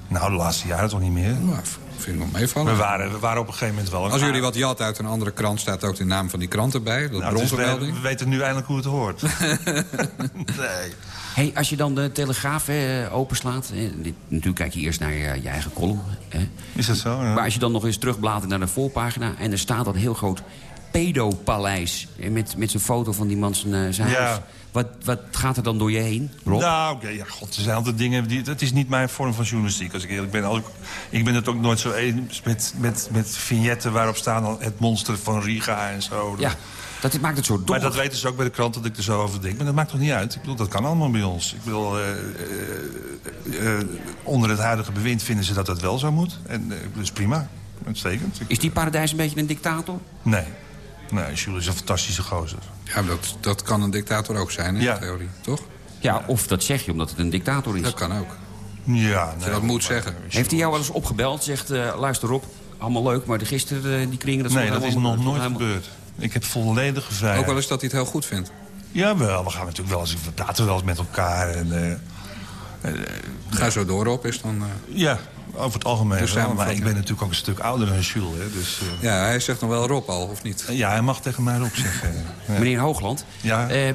[SPEAKER 10] Nou, de laatste jaren toch niet meer.
[SPEAKER 5] Nou, vind ik wel meevallen.
[SPEAKER 10] We waren, we waren op een gegeven moment wel... een-
[SPEAKER 5] Als jullie wat jat uit een andere krant, staat ook de naam van die krant erbij. Dat
[SPEAKER 10] Nou, dus we, we weten nu eindelijk hoe het hoort. nee.
[SPEAKER 6] Hey, als je dan de Telegraaf eh, openslaat... eh, dit- natuurlijk kijk je eerst naar je, je eigen column. Hè.
[SPEAKER 10] Is dat zo? Ja.
[SPEAKER 6] Maar als je dan nog eens terugbladert naar de voorpagina... en er staat dat heel groot pedopaleis... eh, met, met zijn foto van die man zijn, zijn
[SPEAKER 10] Ja.
[SPEAKER 6] huis. Wat, wat gaat er dan door je heen, Rob?
[SPEAKER 10] Nou, oké, ja, god, er zijn altijd dingen... Die, dat is niet mijn vorm van journalistiek, als ik eerlijk ben. Als ik, ik ben het ook nooit zo eens met, met, met vignetten waarop staan... het monster van Riga en zo.
[SPEAKER 6] ja, dat maakt het zo dom.
[SPEAKER 10] Maar dat weten ze ook bij de krant dat ik er zo over denk. Maar dat maakt toch niet uit? Ik bedoel, dat kan allemaal bij ons. Ik bedoel, eh, eh, eh, onder het huidige bewind vinden ze dat dat wel zo moet. En dat is prima. Uitstekend.
[SPEAKER 6] Is die paradijs een beetje een dictator?
[SPEAKER 10] Nee. Nee, Jules is een fantastische gozer.
[SPEAKER 5] Ja, dat, dat kan een dictator ook zijn, in
[SPEAKER 10] Ja.
[SPEAKER 5] theorie. Toch?
[SPEAKER 6] Ja, of dat zeg je omdat het een dictator is.
[SPEAKER 5] Dat kan ook.
[SPEAKER 10] Ja,
[SPEAKER 5] je dat moet zeggen.
[SPEAKER 6] Heeft hij jou wel eens opgebeld? Zegt, eh, luister op, allemaal leuk, maar de gisteren eh, die kringen... Dat
[SPEAKER 10] Nee, dat is nog nooit
[SPEAKER 6] helemaal-
[SPEAKER 10] gebeurd. Ik heb volledige vrijheid.
[SPEAKER 5] Ook wel eens dat hij het heel goed vindt.
[SPEAKER 10] Jawel, we gaan natuurlijk wel eens... We praten wel eens met elkaar. En, eh,
[SPEAKER 5] Ga zo door op, is dan... eh,
[SPEAKER 10] ja, over het algemeen
[SPEAKER 5] Dus
[SPEAKER 10] wel. Maar ik ben natuurlijk ook een stuk ouder dan Jules. Hè, dus, eh,
[SPEAKER 5] Ja, hij zegt nog wel Rob al, of niet?
[SPEAKER 10] ja, hij mag tegen mij op zeggen. Ja.
[SPEAKER 6] Meneer Hoogland,
[SPEAKER 10] Ja.
[SPEAKER 6] eh,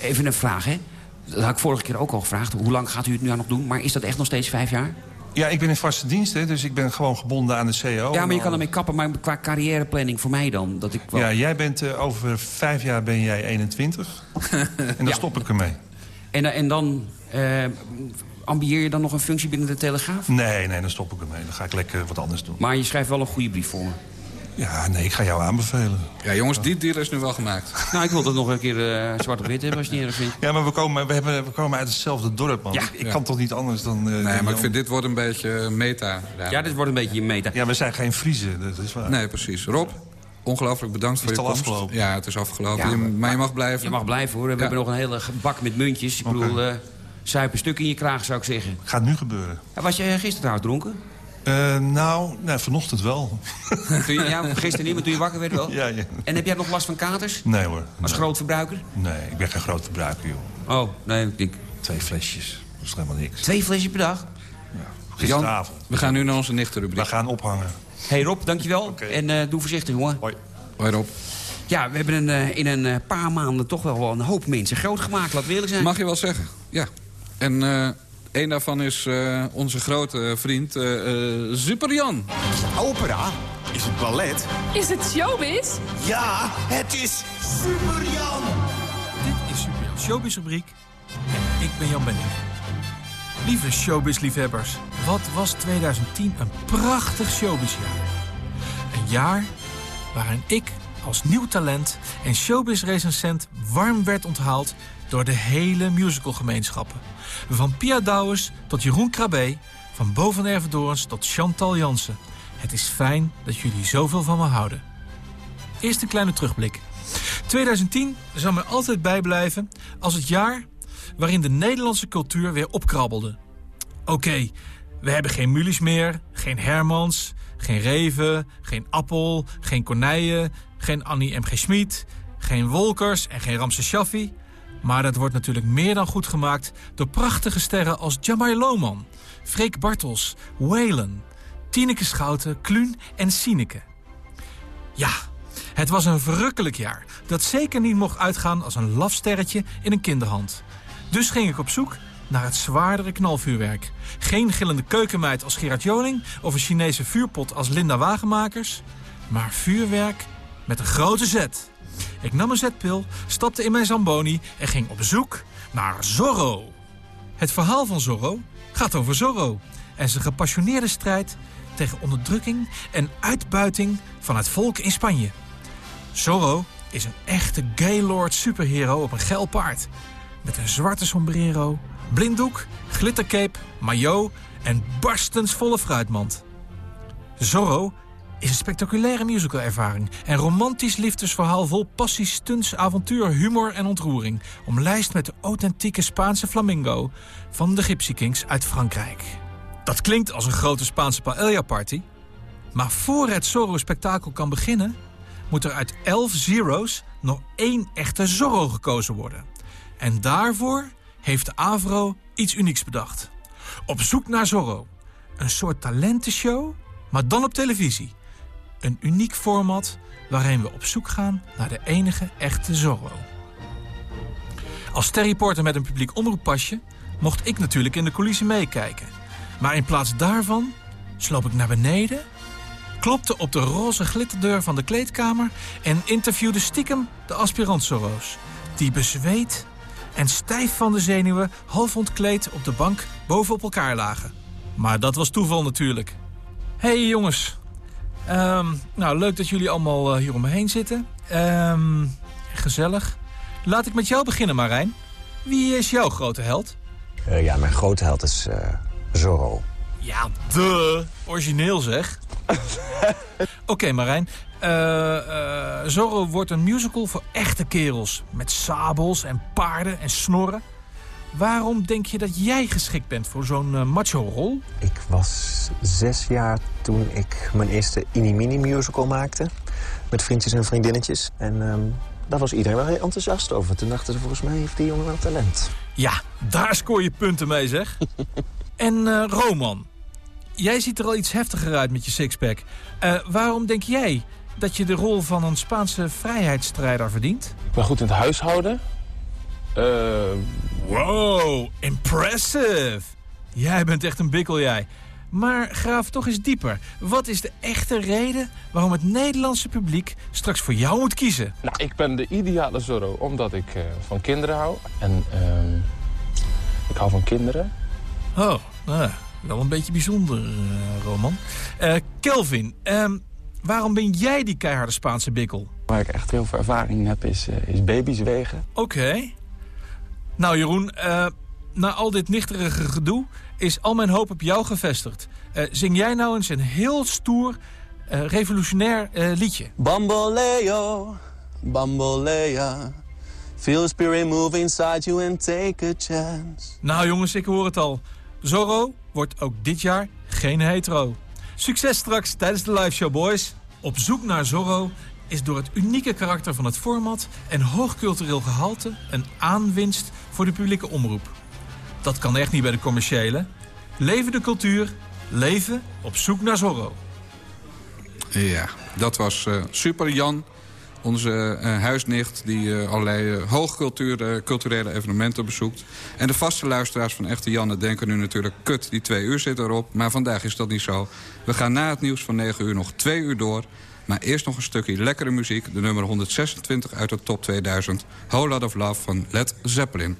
[SPEAKER 6] even een vraag, hè? Dat had ik vorige keer ook al gevraagd. Hoe lang gaat u het nu aan nog doen? Maar is dat echt nog steeds vijf jaar?
[SPEAKER 10] Ja, ik ben in vaste dienst, hè, dus ik ben gewoon gebonden aan de CO.
[SPEAKER 6] Ja, maar je kan ermee kappen, maar qua carrièreplanning voor mij dan. Dat ik wel...
[SPEAKER 10] Ja, jij bent eh, over vijf jaar ben jij 21. en dan
[SPEAKER 6] Ja.
[SPEAKER 10] stop ik ermee.
[SPEAKER 6] En, en dan ambieer je dan nog een functie binnen de Telegraaf?
[SPEAKER 10] Nee, nee, dan stop ik ermee. Dan ga ik lekker wat anders doen.
[SPEAKER 6] Maar je schrijft wel een goede brief voor me.
[SPEAKER 10] Ja, nee, ik ga jou aanbevelen.
[SPEAKER 5] Ja, jongens, die deal is nu wel gemaakt.
[SPEAKER 6] Nou, ik wil dat nog een keer eh, zwart op wit hebben, als je het niet erg vindt.
[SPEAKER 10] Ja, maar we komen, we hebben, we komen uit hetzelfde dorp, man.
[SPEAKER 6] Ja.
[SPEAKER 10] ik
[SPEAKER 5] Ja.
[SPEAKER 10] kan toch niet anders dan... eh,
[SPEAKER 5] Nee,
[SPEAKER 10] dan
[SPEAKER 5] maar ik vind dit wordt een beetje meta.
[SPEAKER 6] Ja, dit wordt een beetje je meta.
[SPEAKER 10] Ja, we zijn geen Friesen, dat is waar.
[SPEAKER 5] Nee, precies. Rob, ongelooflijk bedankt voor
[SPEAKER 10] Is
[SPEAKER 5] je
[SPEAKER 10] het al
[SPEAKER 5] komst.
[SPEAKER 10] afgelopen?
[SPEAKER 5] Ja, het is afgelopen.
[SPEAKER 6] Ja,
[SPEAKER 5] Je-
[SPEAKER 6] maar-
[SPEAKER 5] je mag blijven.
[SPEAKER 6] Je mag blijven, hoor. We
[SPEAKER 5] Ja.
[SPEAKER 6] hebben nog een hele bak met muntjes. Ik bedoel, eh zuip een stuk in je kraag, zou ik zeggen.
[SPEAKER 10] Gaat nu gebeuren.
[SPEAKER 6] Ja, was je gisteren trouwens dronken?
[SPEAKER 10] Eh, nou, nee, vanochtend wel.
[SPEAKER 6] Toen je, ja, gisteren niet, maar toen je wakker werd wel?
[SPEAKER 10] ja, ja.
[SPEAKER 6] En heb jij nog last van katers?
[SPEAKER 10] Nee hoor.
[SPEAKER 6] Als
[SPEAKER 10] nee.
[SPEAKER 6] groot verbruiker?
[SPEAKER 10] Nee, ik ben geen groot verbruiker, joh.
[SPEAKER 6] Oh, nee, ik denk
[SPEAKER 10] Twee flesjes. Dat is helemaal niks.
[SPEAKER 6] twee flesjes per dag.
[SPEAKER 10] Gisteravond.
[SPEAKER 5] We gaan nu naar onze nichtenrubriek.
[SPEAKER 10] We gaan ophangen.
[SPEAKER 6] hey Rob, dankjewel. En eh, doe voorzichtig, jongen.
[SPEAKER 10] Hoi.
[SPEAKER 5] Hoi Rob.
[SPEAKER 6] Ja, we hebben een, eh, in een paar maanden toch wel wel een hoop mensen groot gemaakt. Laat we eerlijk zijn.
[SPEAKER 5] Mag je wel zeggen, ja. En eh een daarvan is eh, onze grote vriend eh eh Super Jan.
[SPEAKER 2] Opera? Is het ballet?
[SPEAKER 11] Is het showbiz?
[SPEAKER 2] Ja, het is Super Jan!
[SPEAKER 12] Dit is Super Jan Showbiz rubriek en ik ben Jan Benning. Lieve showbiz-liefhebbers, wat was 2010 een prachtig showbizjaar. Een jaar waarin ik als nieuw talent en showbiz-recensent warm werd onthaald door de hele musicalgemeenschappen. Van Pia Douwes tot Jeroen Krabbe, van Bo van tot Chantal Jansen. Het is fijn dat jullie zoveel van me houden. Eerst een kleine terugblik. 2010 zal me altijd bijblijven als het jaar waarin de Nederlandse cultuur weer opkrabbelde. Oké, we hebben geen Mulies meer, geen Hermans, geen Reven, geen Appel, geen Corneille, geen Annie M.G. Schmid, geen Wolkers en geen Ramses Shaffi. Maar dat wordt natuurlijk meer dan goed gemaakt door prachtige sterren als Jamai Lohman, Freek Bartels, Waylon, Tineke Schouten, Kluun en Sineke. Ja, het was een verrukkelijk jaar dat zeker niet mocht uitgaan als een lafsterretje in een kinderhand. Dus ging ik op zoek naar het zwaardere knalvuurwerk. Geen gillende keukenmeid als Gerard Joling of een Chinese vuurpot als Linda Wagenmakers, maar vuurwerk met een grote zet. Ik nam een zetpil, stapte in mijn Zamboni en ging op zoek naar Zorro. Het verhaal van Zorro gaat over Zorro en zijn gepassioneerde strijd tegen onderdrukking en uitbuiting van het volk in Spanje. Zorro is een echte Gaylord superhero op een geil paard. Met een zwarte sombrero, blinddoek, glittercape, maillot en barstensvolle fruitmand. Zorro is een spectaculaire musicalervaring en romantisch liefdesverhaal vol passie, stunts, avontuur, humor en ontroering. Omlijst met de authentieke Spaanse flamingo van de Gypsy Kings uit Frankrijk. Dat klinkt als een grote Spaanse paella-party, maar voor het Zorro-spektakel kan beginnen, moet er uit 11 zero's nog één echte Zorro gekozen worden. En daarvoor heeft de Avro iets unieks bedacht. Op zoek naar Zorro. Een soort talentenshow, maar dan op televisie. Een uniek format waarin we op zoek gaan naar de enige echte Zorro. Als sterreporter met een publiek omroeppasje mocht ik natuurlijk in de coulissen meekijken. Maar in plaats daarvan sloop ik naar beneden, klopte op de roze glitterdeur van de kleedkamer en interviewde stiekem de aspirant Zorro's. Die bezweet en stijf van de zenuwen half ontkleed op de bank bovenop elkaar lagen. Maar dat was toeval natuurlijk. hey, jongens. Ehm, nou, leuk dat jullie allemaal eh, hier om me heen zitten. Ehm, gezellig. Laat ik met jou beginnen, Marijn. Wie is jouw grote held?
[SPEAKER 13] Eh, ja, mijn grote held is eh, Zorro.
[SPEAKER 12] Ja, de Origineel zeg. Oké, Marijn. Eh, Zorro wordt een musical voor echte kerels. Met sabels en paarden en snorren. Waarom denk je dat jij geschikt bent voor zo'n eh, macho-rol?
[SPEAKER 13] Ik was zes jaar toen ik mijn eerste Inimini musical maakte. Met vriendjes en vriendinnetjes. En ehm, daar was iedereen wel heel enthousiast over. Toen dachten ze, volgens mij heeft die jongen wel talent.
[SPEAKER 12] Ja, daar scoor je punten mee, zeg. en eh, Roman, jij ziet er al iets heftiger uit met je sixpack. Eh, waarom denk jij dat je de rol van een Spaanse vrijheidsstrijder verdient?
[SPEAKER 14] Ik ben goed in het huishouden. Eh,
[SPEAKER 12] Wow, impressive. Jij bent echt een bikkel, jij. Maar graaf toch eens dieper. Wat is de echte reden waarom het Nederlandse publiek straks voor jou moet kiezen?
[SPEAKER 14] Nou, ik ben de ideale Zorro omdat ik eh, van kinderen hou. En ehm, ik hou van kinderen.
[SPEAKER 12] Oh, nou, wel een beetje bijzonder, eh, Roman. Eh, Kelvin, ehm, waarom ben jij die keiharde Spaanse bikkel?
[SPEAKER 11] Waar ik echt heel veel ervaring in heb is, is baby's wegen.
[SPEAKER 12] Oké. Nou Jeroen, eh, na al dit nichterige gedoe is al mijn hoop op jou gevestigd. Eh, zing jij nou eens een heel stoer, eh, revolutionair liedje.
[SPEAKER 15] Bamboleo, bambolea. Feel the spirit move inside you and take a chance.
[SPEAKER 12] Nou jongens, ik hoor het al. Zorro wordt ook dit jaar geen hetero. Succes straks tijdens de liveshow, boys. Op zoek naar Zorro is door het unieke karakter van het format en hoogcultureel gehalte een aanwinst voor de publieke omroep. Dat kan echt niet bij de commerciële. Leven de cultuur, leven op zoek naar Zorro.
[SPEAKER 5] Ja, dat was eh, Super Jan, onze eh, huisnicht... die eh, allerlei hoogculturele culturele evenementen bezoekt. En de vaste luisteraars van Echte Janne denken nu natuurlijk... kut, die twee uur zit erop, maar vandaag is dat niet zo. We gaan na het nieuws van 9 uur nog twee uur door... maar eerst nog een stukje lekkere muziek... de nummer 126 uit de top 2000... Whole Lot of Love van Led Zeppelin.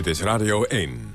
[SPEAKER 3] Dit is Radio 1.